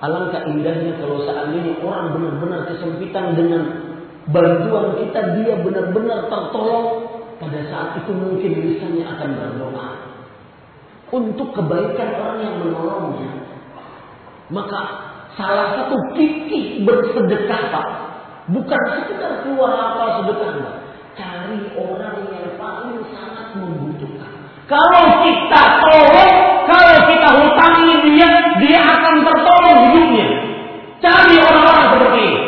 alangkah indahnya kalau seandainya orang benar-benar kesempitan dengan bantuan kita dia benar-benar tertolong pada saat itu mungkin lisannya akan berdoa untuk kebaikan orang yang menolongnya. Maka salah satu fikih bersedekah Pak, bukan sekedar keluar apa sedekah, cari orang yang paling sangat membutuhkan. Kalau kita tolong, kalau kita hutangi dia, dia akan tertolong hidupnya. Cari orang-orang seperti ini.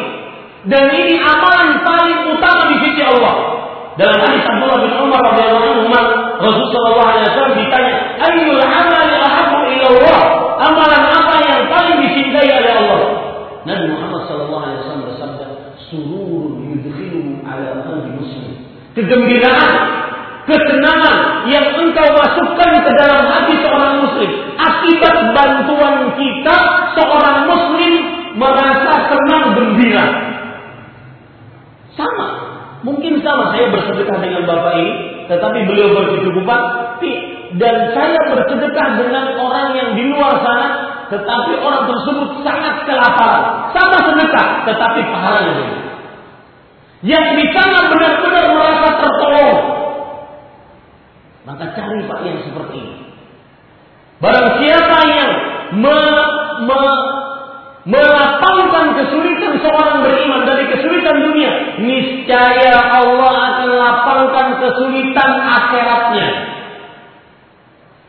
Dan ini amalan paling utama di sisi Allah. Dalam hadis Abdullah bin Umar radhiyallahu anhu, Rasul sallallahu alaihi wasallam ditanya, "Ayyul amali ahabbu ila Allah?" Amalan apa yang paling dicintai oleh Allah? Nabi Muhammad sallallahu alaihi wasallam bersabda, "Sururun yudkhiluhu ala qalbi muslim." Kegembiraan, kesenangan yang engkau masukkan ke dalam hati seorang muslim akibat bantuan kita seorang muslim merasa senang gembira. Sama Mungkin sama saya bersedekah dengan bapak ini, tetapi beliau berkecukupan, dan saya bersedekah dengan orang yang di luar sana, tetapi orang tersebut sangat kelaparan. Sama sedekah, tetapi pahalanya. Yang di sana benar-benar merasa tertolong. Maka cari pak yang seperti ini. Barang siapa yang me, me, melapangkan kesulitan seorang beriman dari kesulitan dunia, niscaya Allah akan lapangkan kesulitan akhiratnya.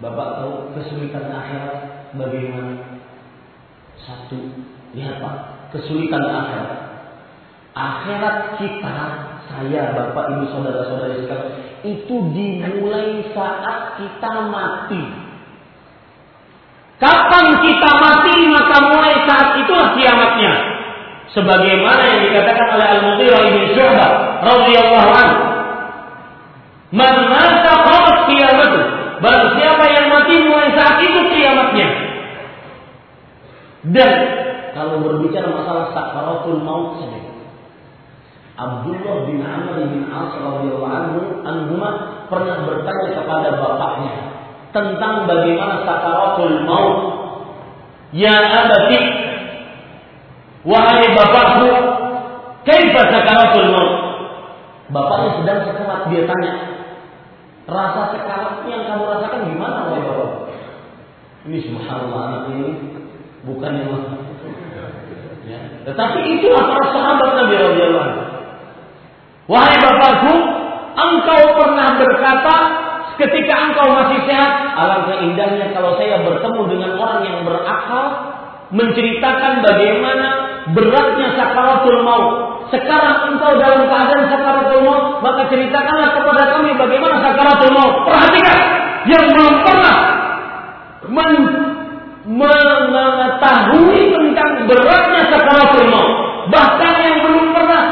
Bapak tahu kesulitan akhirat bagaimana? Satu, lihat Pak, kesulitan akhirat. Akhirat kita, saya, Bapak, Ibu, Saudara-saudara sekalian, itu dimulai saat kita mati. Kapan kita mati maka mulai saat itulah kiamatnya. Sebagaimana yang dikatakan oleh Al-Mughirah bin Syu'bah radhiyallahu anhu. Man mata qamat qiyamatu. Barang siapa yang mati mulai saat itu kiamatnya. Dan kalau berbicara masalah sakaratul maut saja. Abdullah bin Amr bin As radhiyallahu anhu anhuma pernah bertanya kepada bapaknya tentang bagaimana sakaratul maut. Ya abati, wahai bapakku, kaifa sakaratul maut? Bapaknya sedang sekarat dia tanya, rasa sekarat yang kamu rasakan gimana wahai bapak? Ini subhanallah anak ini bukan yang ya. Tetapi itulah para sahabat Nabi anhu. Wahai bapakku, engkau pernah berkata ketika engkau masih sehat, alangkah indahnya kalau saya bertemu dengan orang yang berakal, menceritakan bagaimana beratnya sakaratul maut. Sekarang engkau dalam keadaan sakaratul maut, maka ceritakanlah kepada kami bagaimana sakaratul maut. Perhatikan, yang belum pernah men mengetahui tentang beratnya sakaratul maut. Bahkan yang belum pernah.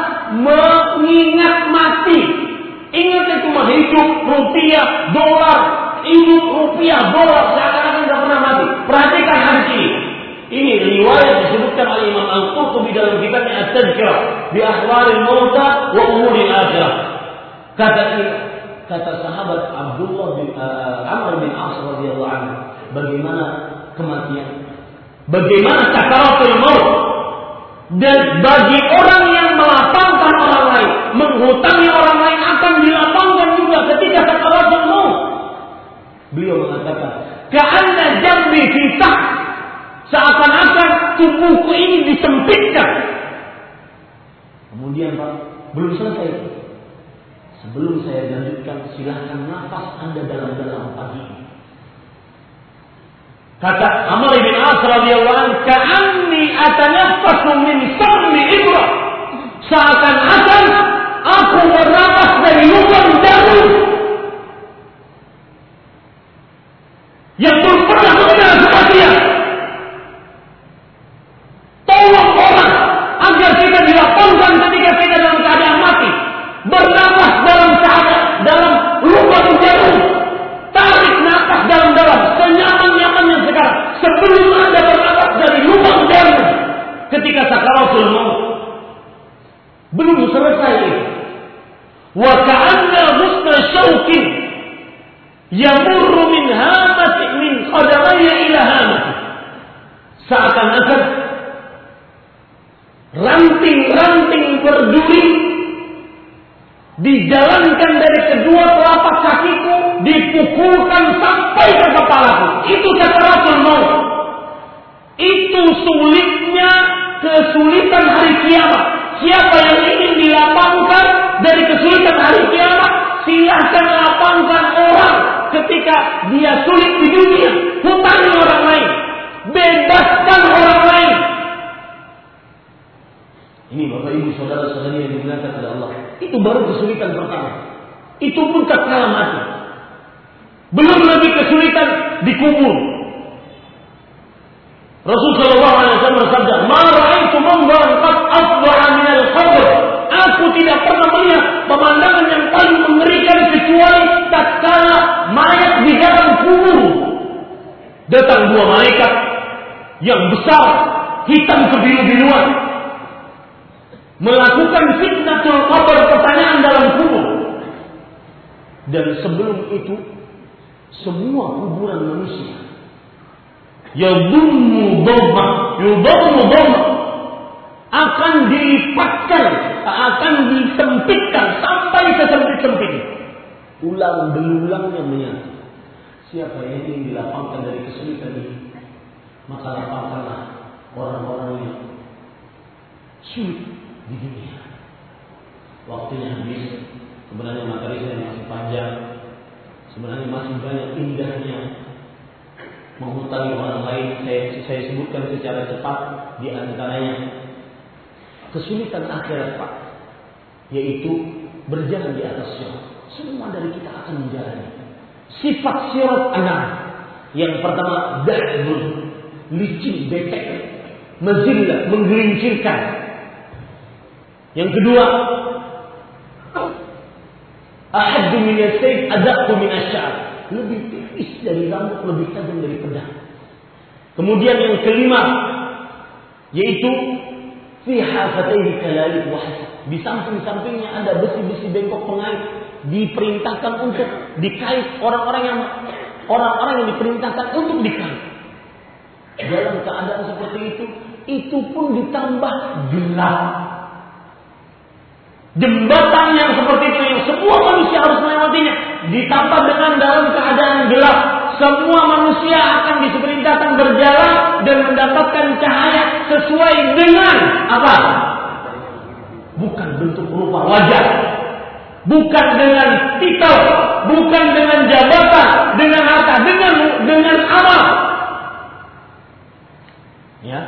Ingat itu mah hidup rupiah, dolar, hidup rupiah, dolar seakan-akan tidak pernah mati. Perhatikan hadis ini. Ini riwayat disebutkan oleh Imam Al-Qurtubi dalam kitabnya At-Tadjirah di Ahwalil Mauta wa Umuril Akhirah. Kata kata sahabat Abdullah bin uh, Amr bin As radhiyallahu anhu, bagaimana kematian? Bagaimana sakaratul maut? Dan bagi orang yang melapangkan orang lain, menghutangi orang lain ketika sakaratul maut. Beliau mengatakan, "Ka'anna jambi kita seakan-akan tubuhku ini disempitkan." Kemudian Pak, belum selesai. Sebelum saya lanjutkan, silahkan nafas Anda dalam-dalam pagi ini. Kata Amr bin As radhiyallahu anhu, "Ka'anni atanaffasu min sarmi ibrah." Seakan-akan aku bernapas dari lubang jarum yang belum pernah mengenal kematian. Tolong orang agar kita dilapangkan ketika kita dalam keadaan mati. Bernapas dalam keadaan dalam lubang jarum. Tarik nafas dalam-dalam senyaman-nyamannya sekarang sebelum anda bernapas dari lubang jarum ketika sakaratul maut. Belum selesai ini. Wa ka'anna husna syaukin Seakan-akan ranting-ranting berduri dijalankan dari kedua telapak kakiku dipukulkan sampai ke kepalaku. Itu sakaratul maut. Itu sulitnya kesulitan hari kiamat. Siapa yang ingin dilapangkan dari kesulitan hari kiamat, silahkan lapangkan orang ketika dia sulit di dunia. Hutangi orang lain. Bebaskan orang lain. Ini Bapak Ibu Saudara-saudari yang dimuliakan oleh Allah. Itu baru kesulitan pertama. Itu pun tatkala mati. Belum lagi kesulitan dikubur. Rasul sallallahu alaihi wasallam bersabda, "Ma ra'aitu manzaran qad afdha'a min al-qabr." Aku tidak pernah melihat pemandangan yang paling mengerikan kecuali tatkala mayat di dalam kubur. Datang dua malaikat yang besar, hitam kebiru-biruan, melakukan fitnatul qabr pertanyaan dalam kubur. Dan sebelum itu semua kuburan manusia. Yadummu dhamma yudhammu dhamma. Akan dilipatkan akan disempitkan sampai sesempit-sempitnya ulang belulangnya menyatu. Siapa yang ingin dilapangkan dari kesulitan ini maka lapangkanlah orang-orang yang sulit di dunia. Waktunya habis sebenarnya materi saya masih panjang. Sebenarnya masih banyak indahnya menghutangi orang lain. Saya, saya sebutkan secara cepat di antaranya kesulitan akhirat Pak yaitu berjalan di atas sirat semua dari kita akan menjalani. Sifat sirat enam yang pertama dahbun licin becek mezillah menggelincirkan Yang kedua, ahaddu min as-sayf adaqqu min asy Lebih tipis dari rambut, lebih tajam dari pedang. Kemudian yang kelima yaitu fi hafataihi kalalib wa Di samping-sampingnya ada besi-besi bengkok pengait. Diperintahkan untuk dikait orang-orang yang orang-orang yang diperintahkan untuk dikait. Dalam keadaan seperti itu, itu pun ditambah gelap. Jembatan yang seperti itu yang semua manusia harus melewatinya ditambah dengan dalam keadaan gelap. Semua manusia akan diperintahkan berjalan dan mendapatkan cahaya sesuai dengan apa? Bukan bentuk rupa wajah, bukan dengan titel, bukan dengan jabatan, dengan harta, dengan dengan amal. Ya,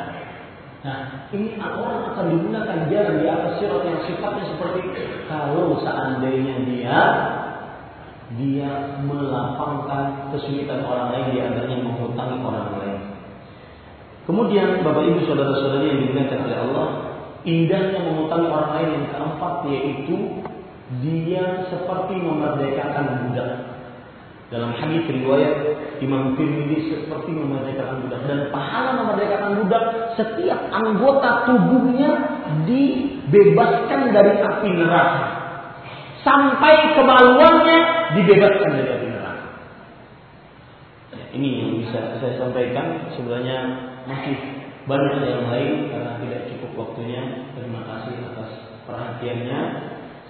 Nah, ini orang akan digunakan jalan di atas sirat yang sifatnya seperti kalau seandainya dia dia melapangkan kesulitan orang lain di antaranya menghutangi orang lain. Kemudian Bapak Ibu saudara-saudari yang dimuliakan oleh Allah, indahnya mengutangi orang lain yang keempat yaitu dia seperti memerdekakan budak. Dalam hadis riwayat Imam Tirmidzi seperti memerdekakan budak dan pahala memerdekakan budak setiap anggota tubuhnya dibebaskan dari api neraka sampai kemaluannya dibebaskan dari api neraka. Ya, ini yang bisa saya sampaikan sebenarnya masih banyak yang lain karena tidak cukup waktunya. Terima kasih atas perhatiannya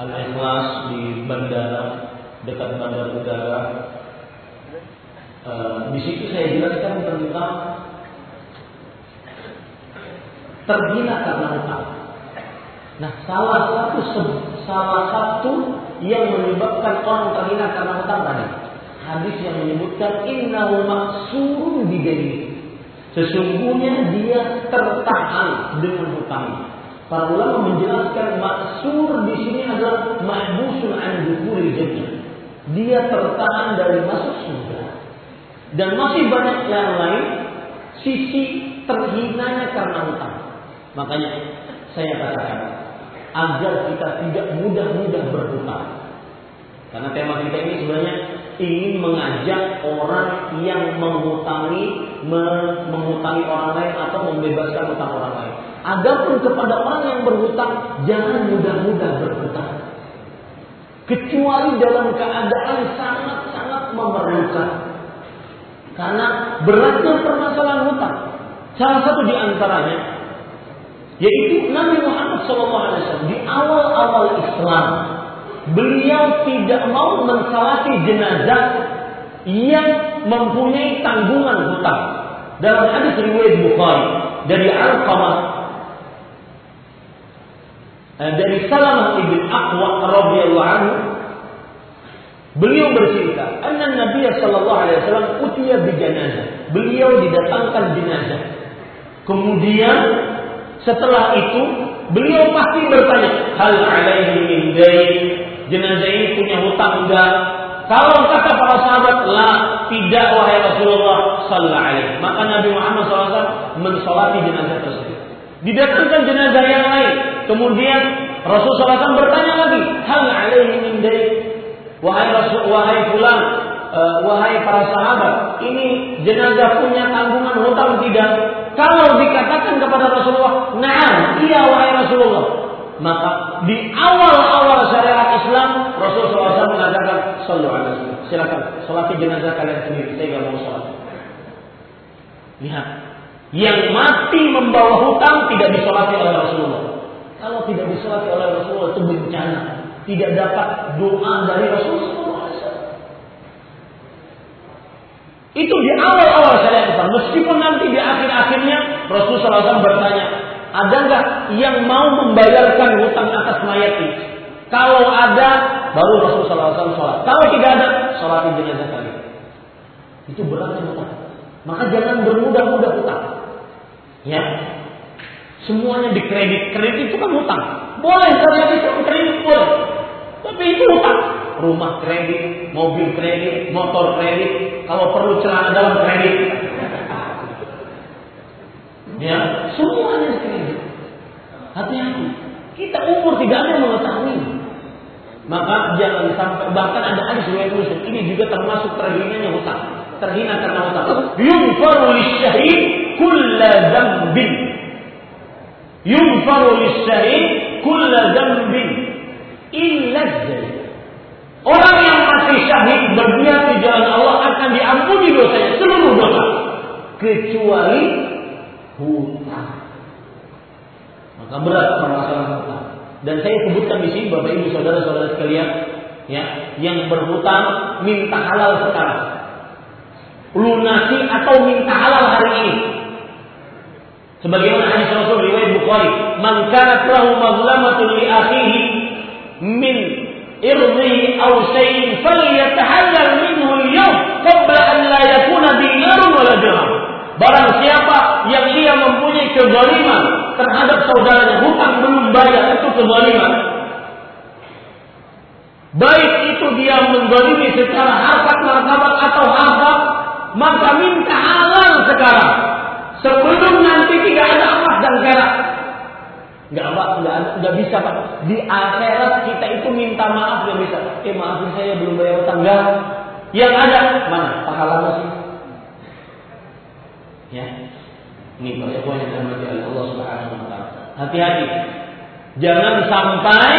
Al Ikhlas di bandara dekat bandara udara. Eh, di situ saya jelaskan tentang terhina karena hutang. Nah, salah satu salah satu yang menyebabkan orang terhina karena hutang tadi hadis yang menyebutkan innahu maksurun bidaini. Sesungguhnya dia tertahan dengan hutang. Para ulama menjelaskan maksur di sini adalah mahbusun an dukuri jannah. Dia tertahan dari masuk surga. Dan masih banyak yang lain sisi terhinanya karena hutang. Makanya saya katakan agar kita tidak mudah-mudah berhutang. Karena tema kita ini sebenarnya ingin mengajak orang yang mengutangi mengutangi orang lain atau membebaskan utang orang lain. Adapun kepada orang yang berhutang, jangan mudah-mudah berhutang. Kecuali dalam keadaan sangat-sangat memerlukan. Karena beratnya permasalahan hutang. Salah satu di antaranya yaitu Nabi Muhammad SAW di awal-awal Islam beliau tidak mau mensalati jenazah yang mempunyai tanggungan hutang. Dalam hadis riwayat Bukhari dari Al-Qamah dari Salamah ibn Aqwa radhiyallahu anhu beliau bercerita anna Nabi sallallahu alaihi wasallam utiya bi janazah beliau didatangkan jenazah kemudian setelah itu beliau pasti bertanya hal alaihi min jenazah ini punya hutang enggak? Kalau kata para sahabat, la tidak wahai Rasulullah sallallahu alaihi. Maka Nabi Muhammad SAW mensolati jenazah tersebut. Didatangkan jenazah yang lain. Kemudian Rasulullah SAW bertanya lagi, hal alaihi min Wahai Rasul, wahai fulan, uh, wahai para sahabat, ini jenazah punya tanggungan hutang tidak? Kalau dikatakan kepada Rasulullah, nah, iya wahai Rasulullah, maka di awal-awal syariat Islam Rasulullah SAW mengatakan Sallu alaihi Silakan Salati jenazah kalian sendiri. Saya nggak mau salat. Lihat Yang mati membawa hutang Tidak disolati oleh Rasulullah Kalau tidak disolati oleh Rasulullah Itu bencana Tidak dapat doa dari Rasulullah itu di awal-awal syariat Islam. Meskipun nanti di akhir-akhirnya Rasulullah SAW bertanya, ada nggak yang mau membayarkan hutang atas mayat ini? Kalau ada, baru Rasulullah SAW sholat. Kalau tidak ada, sholat jenazah kali. Itu beratnya hutang. Maka jangan bermudah-mudah hutang. Ya, semuanya dikredit. Kredit itu kan hutang. Boleh saja itu kredit boleh. Tapi itu hutang. Rumah kredit, mobil kredit, motor kredit. Kalau perlu celana dalam kredit. Ya, semuanya kredit. Hati-hati. Kita umur tidak ada mengetahui. Maka jangan sampai bahkan ada hadis riwayat Muslim ini juga termasuk terhinanya hutang. Terhina karena hutang. Yunfaru lisyahid kulla dzambin. Yunfaru lisyahid kulla dzambin illa Orang yang mati syahid berniat di jalan Allah akan diampuni dosanya seluruh dosa kecuali hutang. Maka berat permasalahan hutang. Dan saya sebutkan di sini Bapak Ibu saudara-saudara sekalian, ya, yang berhutang minta halal sekarang. Lunasi atau minta halal hari ini. Sebagaimana hadis Rasul riwayat Bukhari, "Man kanat lahu mazlamatun li akhihi min irdihi aw shay'in falyatahallal minhu al-yawm qabla an la yakuna dinarun wala dirham." Barang siapa yang ia mempunyai kezaliman terhadap saudaranya, hutang belum bayar itu kezaliman. baik itu dia menggolimi secara harkat martabat atau harta, maka minta halal sekarang. Sebelum nanti tidak ada emas dan perak. Enggak apa, enggak, enggak bisa Pak. Di akhirat kita itu minta maaf enggak bisa. Eh maafin saya belum bayar utang Yang ada mana pahala masih? Ya. Ini perempuan yang dirahmati Allah Subhanahu wa taala. Hati-hati. Jangan sampai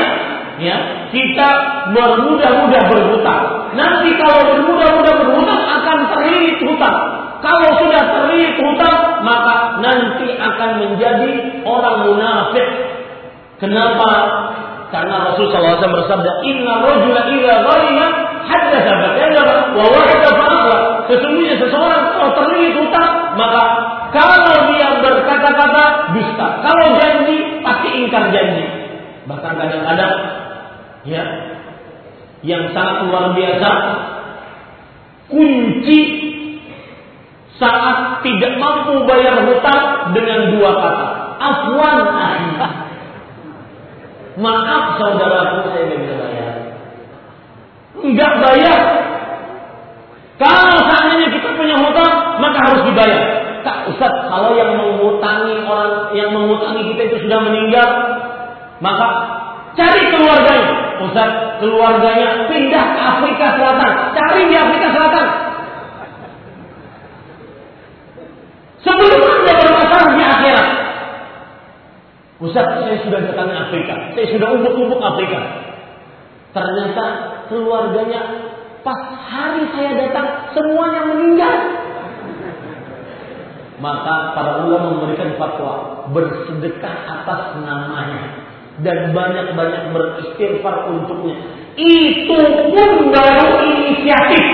ya kita bermudah-mudah berhutang. Nanti kalau bermudah-mudah berhutang akan terlilit hutang. Kalau sudah terlilit hutang, maka nanti akan menjadi orang munafik. Kenapa? Karena Rasulullah SAW bersabda, Inna rojula ila gharima haddatha fakadzaba wa wa'ada fa'akhlaq. Sesungguhnya seseorang kalau terlilit hutang, maka kalau dia berkata-kata dusta, kalau janji pasti ingkar janji. Bahkan kadang-kadang ya yang sangat luar biasa kunci saat tidak mampu bayar hutang dengan dua kata. Afwan maaf saudaraku saya tidak bisa bayar. Enggak bayar. Kalau seandainya kita punya hutang maka harus dibayar. Tak Ustaz kalau yang mengutangi orang yang mengutangi kita itu sudah meninggal maka cari keluarganya. Ustaz keluarganya pindah ke Afrika Selatan. Cari di Afrika Selatan. Sebelum Anda bermasalah di akhirat. Ustaz, saya sudah datangi Afrika. Sudah ubuk-ubuk Afrika. Ternyata keluarganya pas hari saya datang semuanya meninggal. Maka para ulama memberikan fatwa bersedekah atas namanya dan banyak-banyak beristighfar untuknya. Itu pun baru inisiatif.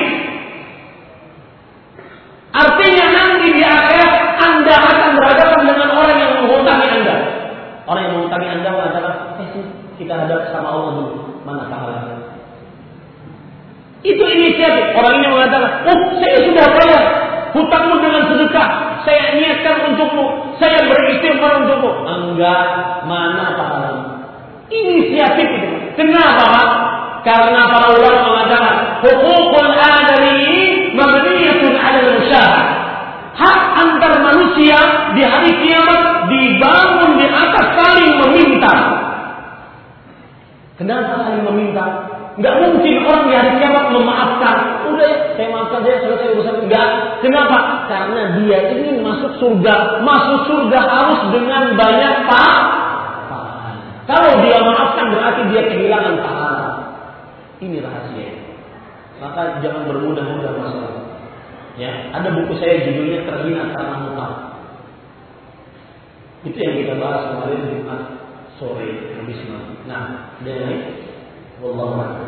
Artinya nanti di akhirat Anda akan berhadapan dengan orang yang menghutangi Anda. Orang yang menghutangi Anda mengatakan, eh sih, kita hadap sama Allah dulu. Mana pahalanya? Itu inisiatif. Orang ini mengatakan, oh saya sudah bayar hutangmu dengan sedekah. Saya niatkan untukmu. Saya beristighfar untukmu. Enggak, mana pahalanya? Inisiatif itu. Kenapa Pak? Karena para ulama mengatakan hukukul adami mabniyatun 'ala al Hak antar manusia di hari kiamat dibangun di atas saling meminta. Kenapa saling meminta? Enggak mungkin orang di hari kiamat memaafkan. Udah saya maafkan saya selesai urusan. Enggak. Kenapa? Karena dia ingin masuk surga. Masuk surga harus dengan banyak pak kalau dia maafkan berarti dia kehilangan pahala. Ini rahasia. Maka jangan bermudah-mudah masalah. Ya, ada buku saya judulnya terhina karena hutang. Itu yang kita bahas kemarin Jumat sore habis Nah, ada yang lain? Wallahu. Pak.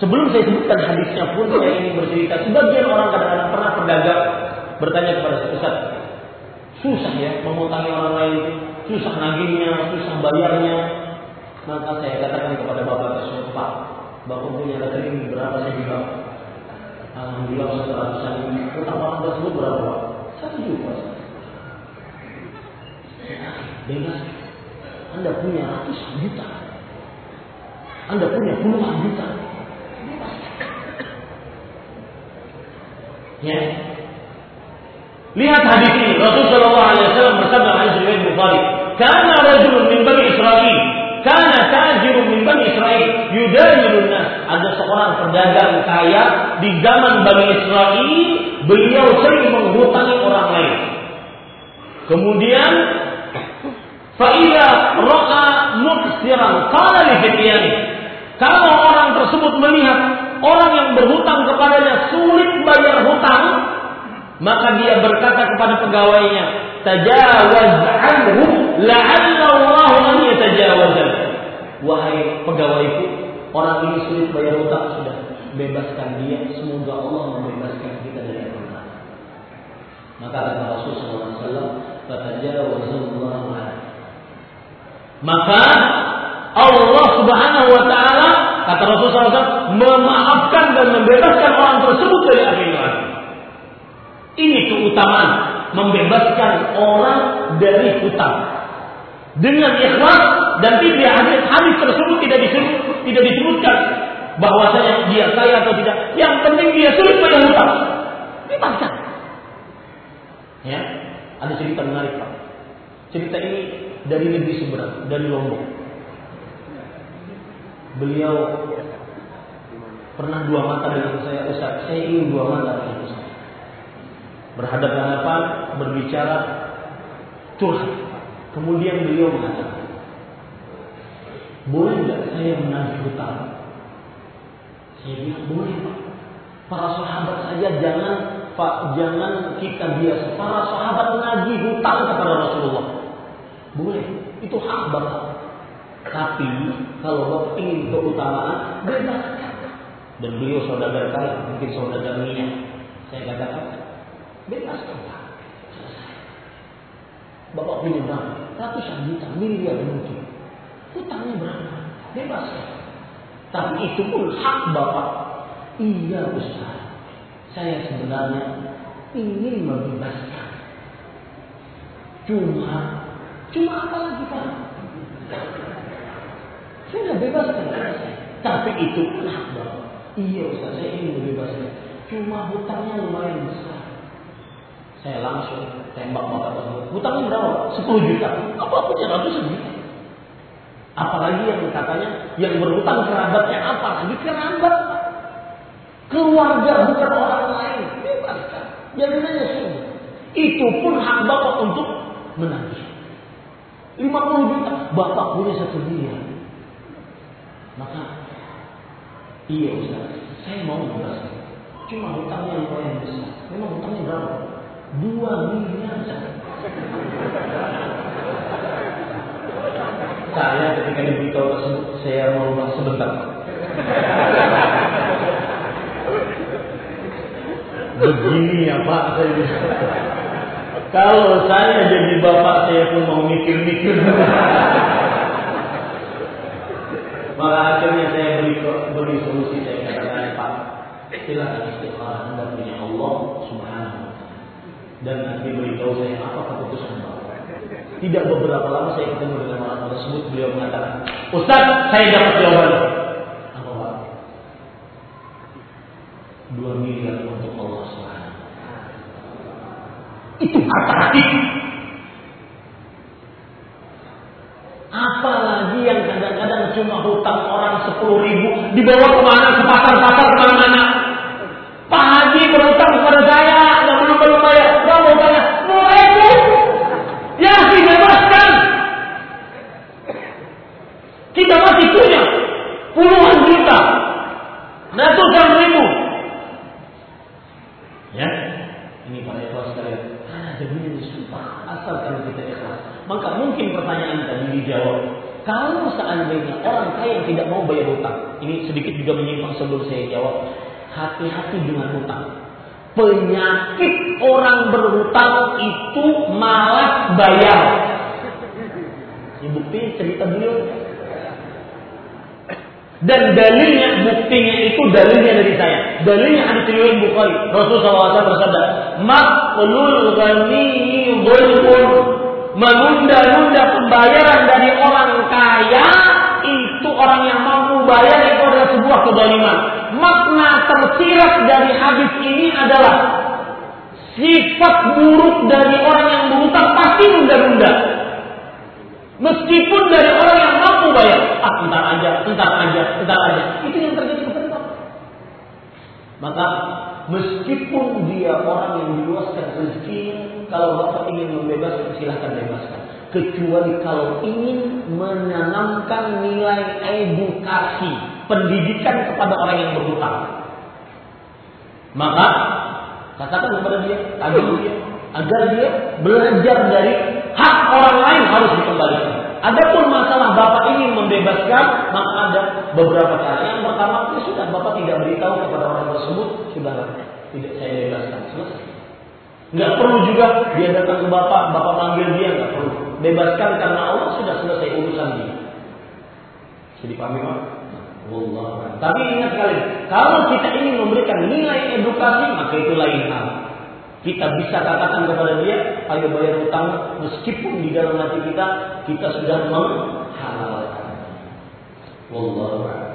sebutkan hadisnya pun saya ingin bercerita. Sebagian orang kadang-kadang pernah pedagang bertanya kepada saya, Ustaz, susah ya memutangi orang lain, susah nagihnya, susah bayarnya. Maka saya katakan kepada bapak tersebut, Pak, bapak punya rekening berapa saya juga? Alhamdulillah satu ratusan ini. Utang bapak tersebut berapa? Satu juta. Bebas. Anda punya ratusan juta. Anda punya puluhan juta. Ya. Lihat hadis ini. Rasulullah Wasallam bersabda hadis riwayat Bukhari. Karena rajulun min bani Israel karena tajirun min bani Israel yudayilun nas. Ada seorang pedagang kaya di zaman Bani Israel, beliau sering menghutangi orang lain. Kemudian Fa'ila ro'a muksiran qala li Kalau orang tersebut melihat orang yang berhutang kepadanya sulit bayar hutang, maka dia berkata kepada pegawainya, "Tajawaz anhu la'alla Allah an yatajawaz." Wahai pegawaiku, orang ini sulit bayar hutang sudah bebaskan dia, semoga Allah membebaskan kita dari hutang. Maka kata Rasulullah SAW, "Fatajawazallahu anhu." Maka Allah Subhanahu wa taala kata Rasulullah SAW memaafkan dan membebaskan orang tersebut dari api neraka. Ini keutamaan membebaskan orang dari hutang dengan ikhlas dan tidak hadis hadis tersebut tidak disebut tidak disebutkan bahwasanya dia kaya atau tidak. Yang penting dia sulit bayar hutang. Bebaskan. Ya, ada cerita menarik Pak. Cerita ini dari negeri seberang, dari Lombok. Beliau pernah dua mata dengan saya, Ustaz, saya ingin dua mata dengan Ustaz. Berhadapan-hadapan, berbicara, curhat. Kemudian beliau mengatakan, boleh nggak saya menagih hutang? Saya bilang boleh Pak. Para sahabat saja jangan Pak jangan kita biasa. Para sahabat menagih hutang kepada Rasulullah. Boleh, itu hak bapak. Tapi kalau bapak ingin keutamaan, bebaskan. Dan beliau saudara kaya, mungkin saudara minyak. Saya katakan, bebaskan pak. Bapak punya berapa? Ratusan juta, miliar mungkin. Hutangnya berapa? Bebaskan. Tapi itu pun hak bapak. Iya besar. Saya sebenarnya ingin membebaskan. Cuma Cuma apa lagi Pak? Sudah bebaskan Tapi itu Bapak. Iya Ustaz, saya ingin bebaskan. Cuma hutangnya lumayan besar. Saya langsung tembak Bapak tersebut. Hutangnya berapa? 10 juta. Apa punya ratusan juta? Apalagi yang katanya yang berhutang kerabatnya apa lagi kerabat keluarga bukan orang lain bebaskan jaminannya semua itu pun hak bapak untuk menagih 50 juta, bapak punya satu miliar. Maka, iya Ustaz, saya mau membahas. Cuma hutangnya yang paling besar. Memang hutangnya berapa? Dua miliar Saya ketika diberitahu tersebut, saya mau bahas sebentar. Begini ya Pak, saya kalau saya jadi bapak saya pun mau mikir-mikir. Maka akhirnya saya beri beri solusi saya katakan Pak, silakan istiqamah Anda punya Allah Subhanahu. Dan nanti beritahu saya apa keputusan Bapak. Tidak beberapa lama saya ketemu dengan orang tersebut, beliau mengatakan, Ustaz, saya dapat jawaban. Apa Pak? Dua miliar untuk Allah Subhanahu itu harta hati. Apalagi yang kadang-kadang cuma hutang orang sepuluh ribu dibawa ke mana ke pasar-pasar ke mana-mana. Pak Haji berhutang kepada saya dan belum belum bayar. Gak mau bayar. Boleh itu. Ya dibebaskan. Kita masih punya puluhan juta, ratusan ribu. Ya, ini para ikhlas sekalian jadinya disumpah asalkan kita ikhlas. Maka mungkin pertanyaan tadi dijawab. Kalau seandainya orang kaya yang tidak mau bayar hutang, ini sedikit juga menyimpang sebelum saya jawab. Hati-hati dengan hutang. Penyakit orang berhutang itu malas bayar. Ini bukti cerita beliau dan dalilnya, buktinya itu dalilnya dari saya. Dalilnya hadis riwayat Bukhari. Rasulullah SAW bersabda, "Maqlul ghani dhulmun." Menunda-nunda pembayaran dari orang kaya itu orang yang mampu bayar itu adalah sebuah kezaliman. Makna tersirat dari hadis ini adalah Sifat buruk dari orang yang berhutang pasti nunda-nunda. Meskipun dari orang yang mampu bayar, ah entar aja, entar aja, entar aja. Itu yang terjadi kepada. Maka meskipun dia orang yang diluaskan rezeki, kalau Bapak ingin membebaskan silahkan bebaskan. Kecuali kalau ingin menanamkan nilai edukasi, pendidikan kepada orang yang berhutang. Maka katakan kepada dia, agar dia, agar dia belajar dari hak orang lain harus dikembalikan. Adapun masalah bapak ingin membebaskan, maka ada beberapa cara. Yang pertama, ya sudah bapak tidak beritahu kepada orang tersebut, sudah tidak saya bebaskan, selesai. Nggak perlu juga dia datang ke bapak, bapak panggil dia, nggak perlu. Bebaskan karena Allah sudah selesai urusan dia. Jadi pahami pak? Tapi ingat kali, kalau kita ingin memberikan nilai edukasi, maka itu lain hal. Kita bisa katakan kepada dia, ayo bayar utang meskipun di dalam hati kita kita sudah menghalalkan. Wallahu nah.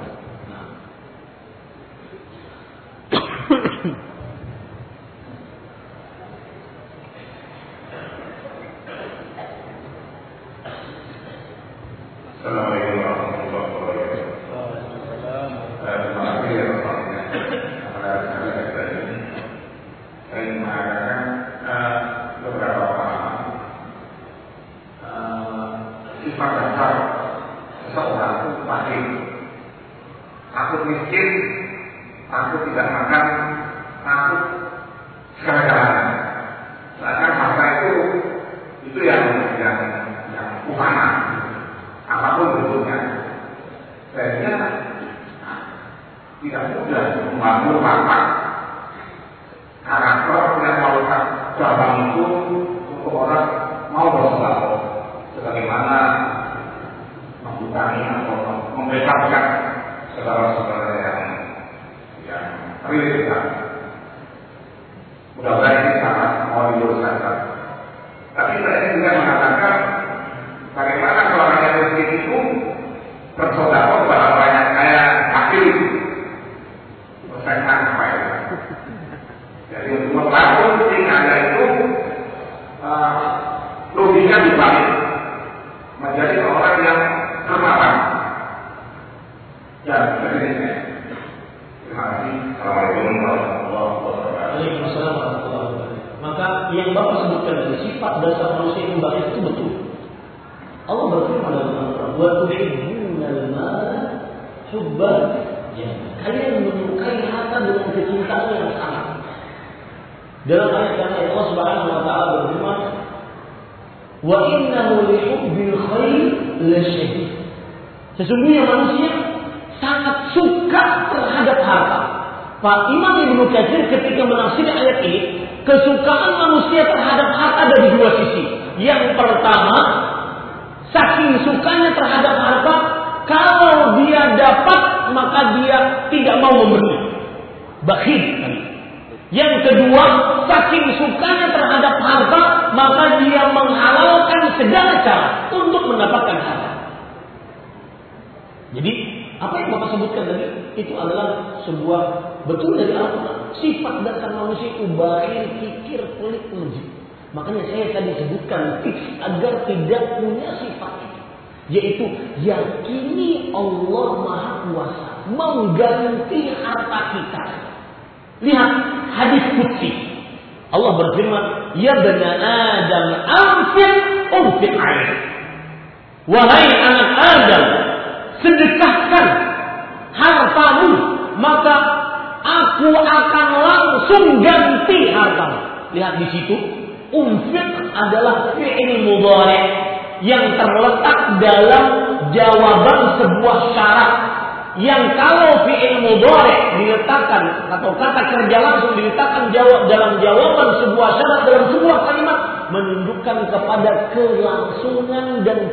besar. Tapi saya juga mengatakan bagaimana kalau rakyat miskin itu bersoal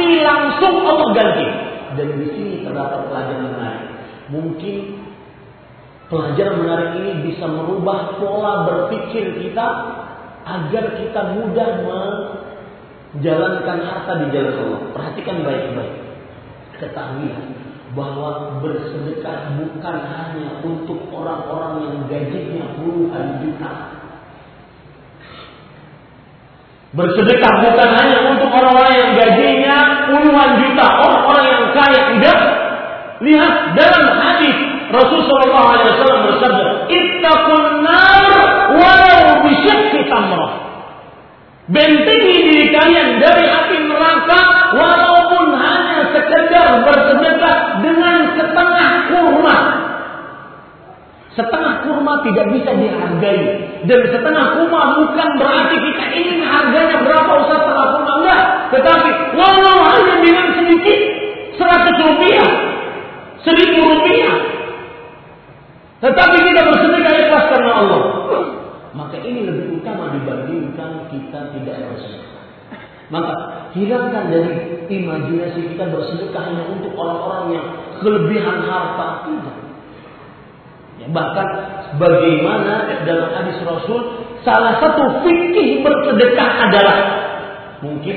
Pasti langsung Allah ganti. Dan di sini terdapat pelajaran menarik. Mungkin pelajaran menarik ini bisa merubah pola berpikir kita agar kita mudah menjalankan harta di jalan Allah. Perhatikan baik-baik. Ketahuilah bahwa bersedekah bukan hanya untuk orang-orang yang gajinya puluhan juta. Bersedekah bukan hanya untuk orang-orang yang gajinya puluhan juta, orang-orang yang kaya tidak. Lihat dalam hadis Rasulullah SAW bersabda, "Ittaqun nar walau bisyakki tamrah." Bentengi diri kalian dari api neraka walaupun hanya sekedar bersedekah dengan setengah kurma. Setengah kurma tidak bisa dihargai. Dan setengah kurma bukan berarti kita ingin harganya berapa usah setengah kurma. Enggak. Tetapi walau hanya dengan sedikit. Seratus rupiah. Seribu rupiah. Tetapi kita bersedekah ikhlas karena Allah. Maka ini lebih utama dibandingkan kita tidak bersedekah. Maka hilangkan dari imajinasi kita bersedekah hanya untuk orang-orang yang kelebihan harta. Tidak. Bahkan bagaimana dalam hadis Rasul salah satu fikih bersedekah adalah mungkin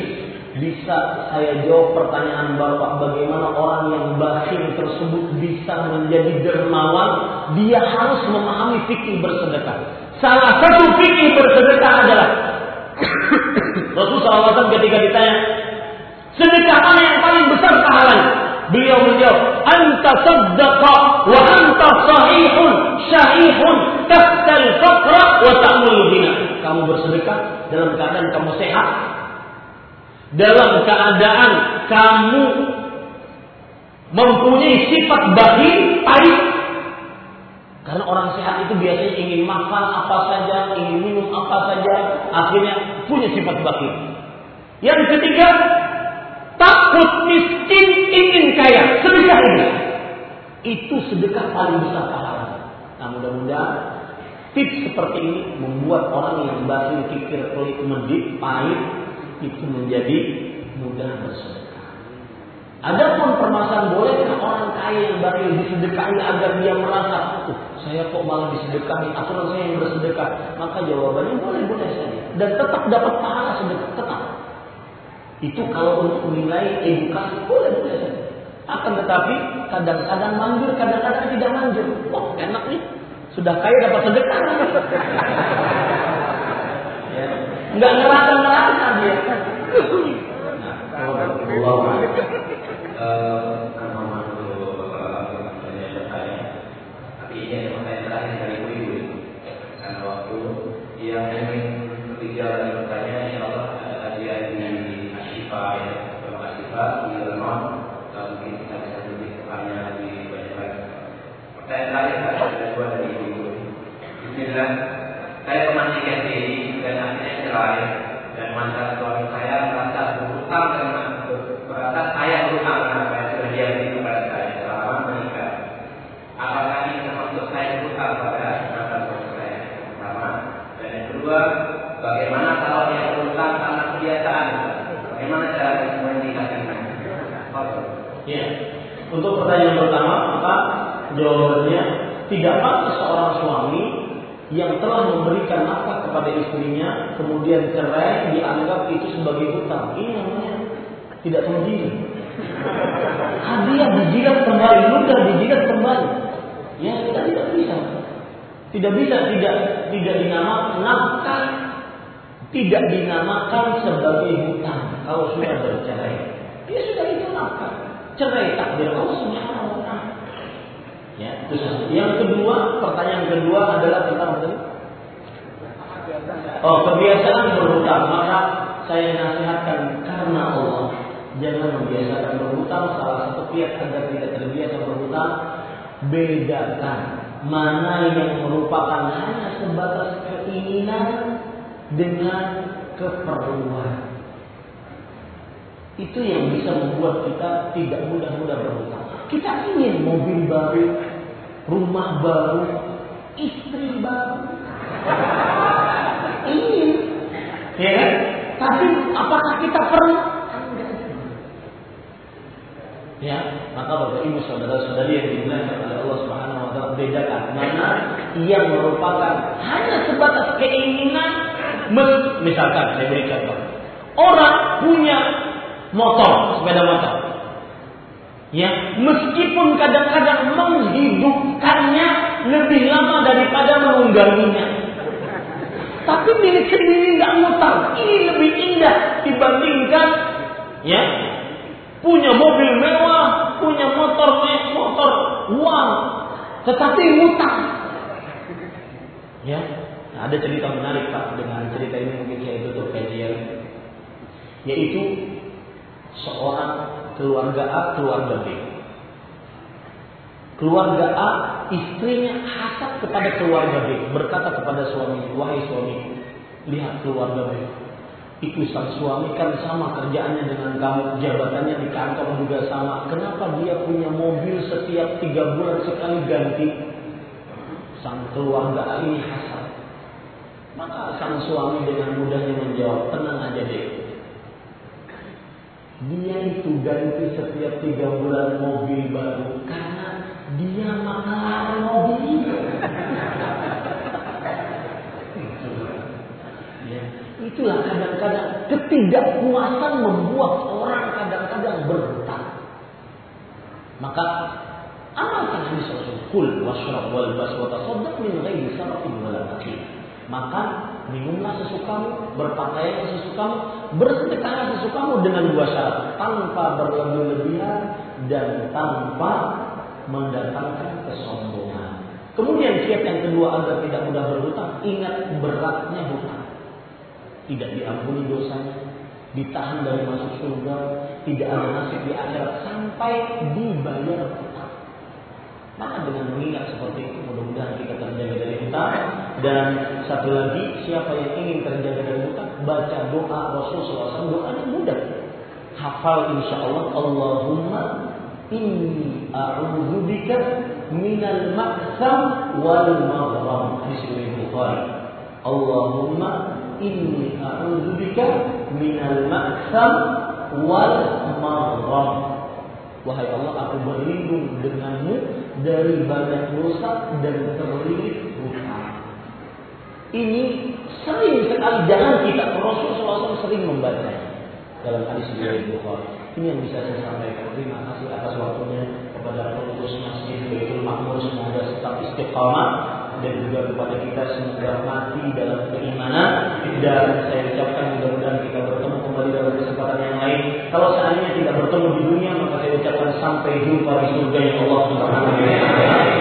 bisa saya jawab pertanyaan Bapak bagaimana orang yang bakhil tersebut bisa menjadi dermawan dia harus memahami fikih bersedekah Salah satu fikih bersedekah adalah Rasulullah SAW ketika ditanya sedekah mana yang paling besar pahalanya? Beliau menjawab, "Anta saddaqa wa anta sahihun syahihun tahtal faqra wa ta'mul bina." Kamu bersedekah dalam keadaan kamu sehat, dalam keadaan kamu mempunyai sifat bakhil, pahit, karena orang sehat itu biasanya ingin makan apa saja, ingin minum apa saja, akhirnya punya sifat bakhil. Yang ketiga, takut miskin ingin kaya, sebesar ini. Itu sedekah paling besar pahala. Nah mudah-mudahan tips seperti ini membuat orang yang bakhil pikir pelit medit pahit itu menjadi mudah bersedekah. Adapun permasalahan bolehkah orang kaya yang bakhil disedekahi agar dia merasa, oh, saya kok malah disedekahi, aturan saya yang bersedekah. Maka jawabannya boleh-boleh saja. Dan tetap dapat pahala. Itu kalau untuk menilai edukasi boleh-boleh saja. Akan tetapi kadang-kadang manjur, kadang-kadang tidak manjur. Wah enak nih, sudah kaya dapat sedekah. ya. Nggak ngerasa-ngerasa dia. Allah karena dulu banyak saya tapi ini yang saya terakhir dari ibu karena waktu yang ingin ketiga lagi bertanya insya Allah ada kajian di Ashifa ya kalau Ashifa di Lemon mungkin kita bisa lebih tanya lebih banyak lagi pertanyaan terakhir ada dua dari ibu Bismillah saya pernah nikah diri dan akhirnya cerai dan mantan suami saya merasa berhutang dengan merasa saya berhutang kedua, bagaimana kalau dia berutang karena kebiasaan? Bagaimana cara menindakkan? Ya. Untuk pertanyaan pertama, maka jawabannya tidak pantas seorang suami yang telah memberikan nafkah kepada istrinya kemudian cerai dianggap itu sebagai hutang. Ini namanya tidak tenggiri. Hadiah dijilat kembali, ludah dijilat kembali. Ya kita tidak bisa. Tidak bisa tidak tidak dinamakan nafkah, tidak dinamakan sebagai hutang kalau sudah bercerai. Dia sudah itu nafkah. Cerai takdir Allah Subhanahu. Ya, itu satu. Yang kedua, pertanyaan kedua adalah tentang Oh, kebiasaan berhutang. Maka saya nasihatkan karena Allah jangan membiasakan berhutang. Salah satu pihak agar tidak terbiasa berhutang, bedakan mana yang merupakan hanya sebatas keinginan dengan keperluan. Itu yang bisa membuat kita tidak mudah-mudah berhutang. Kita ingin mobil baru, rumah baru, istri baru. Ya kan? Tapi apakah kita perlu? Ya, maka Bapak Ibu saudara-saudari yang dimuliakan oleh Allah Subhanahu wa taala bedakan mana yang merupakan hanya sebatas keinginan misalkan saya beri contoh. Orang punya motor, sepeda motor. Ya, meskipun kadang-kadang menghidupkannya lebih lama daripada menungganginya. Tapi milik sendiri nggak mutar. Ini lebih indah dibandingkan ya punya mobil mewah, punya motor motor uang, tetapi ngutang. Ya, nah, ada cerita menarik Pak dengan cerita ini mungkin saya tutup kajian, yaitu seorang keluarga A, keluarga B. Keluarga A, istrinya hasad kepada keluarga B, berkata kepada suami, wahai suami, lihat keluarga B, itu sang suami kan sama kerjaannya dengan kamu, jabatannya di kantor juga sama. Kenapa dia punya mobil setiap tiga bulan sekali ganti? Sang keluarga ini hasad. Maka sang suami dengan mudahnya menjawab, tenang aja deh. Dia itu ganti setiap tiga bulan mobil baru karena dia maklar mobil. Itulah kadang-kadang ketidakpuasan membuat orang kadang-kadang berhutang. Maka amalkan hadis Rasul kul washrab wal bas wa tasaddaq min ghairi sarafin wala naqil. Maka minumlah sesukamu, berpakaian sesukamu, bersedekahlah sesukamu dengan dua syarat, tanpa berlebih-lebihan dan tanpa mendatangkan kesombongan. Kemudian kiat yang kedua agar tidak mudah berhutang, ingat beratnya hutang tidak diampuni dosanya, ditahan dari masuk surga, tidak ada nasib di akhirat sampai dibayar hutang. Maka dengan mengingat seperti itu mudah-mudahan kita terjaga dari hutang dan satu lagi siapa yang ingin terjaga dari hutang baca doa Rasulullah SAW doanya mudah hafal insya Allah Allahumma inni a'udzubika minal maksam wal maghram hadis Bukhari Allahumma inni a'udzubika minal maksam wal maghram. Wahai Allah, aku berlindung denganmu dari banyak dosa dan terlilit hutang. Ini sering sekali jangan kita Rasulullah SAW sering membaca dalam hadis riwayat Bukhari. Ini yang bisa saya sampaikan. Terima kasih atas waktunya kepada pengurus Masjid Baitul Makmur semoga tetap istiqamah dan juga kepada kita semoga mati dalam keimanan dan saya ucapkan mudah-mudahan kita bertemu kembali dalam kesempatan yang lain. Kalau seandainya tidak bertemu di dunia maka saya ucapkan sampai jumpa di surga yang Allah Subhanahu wa taala.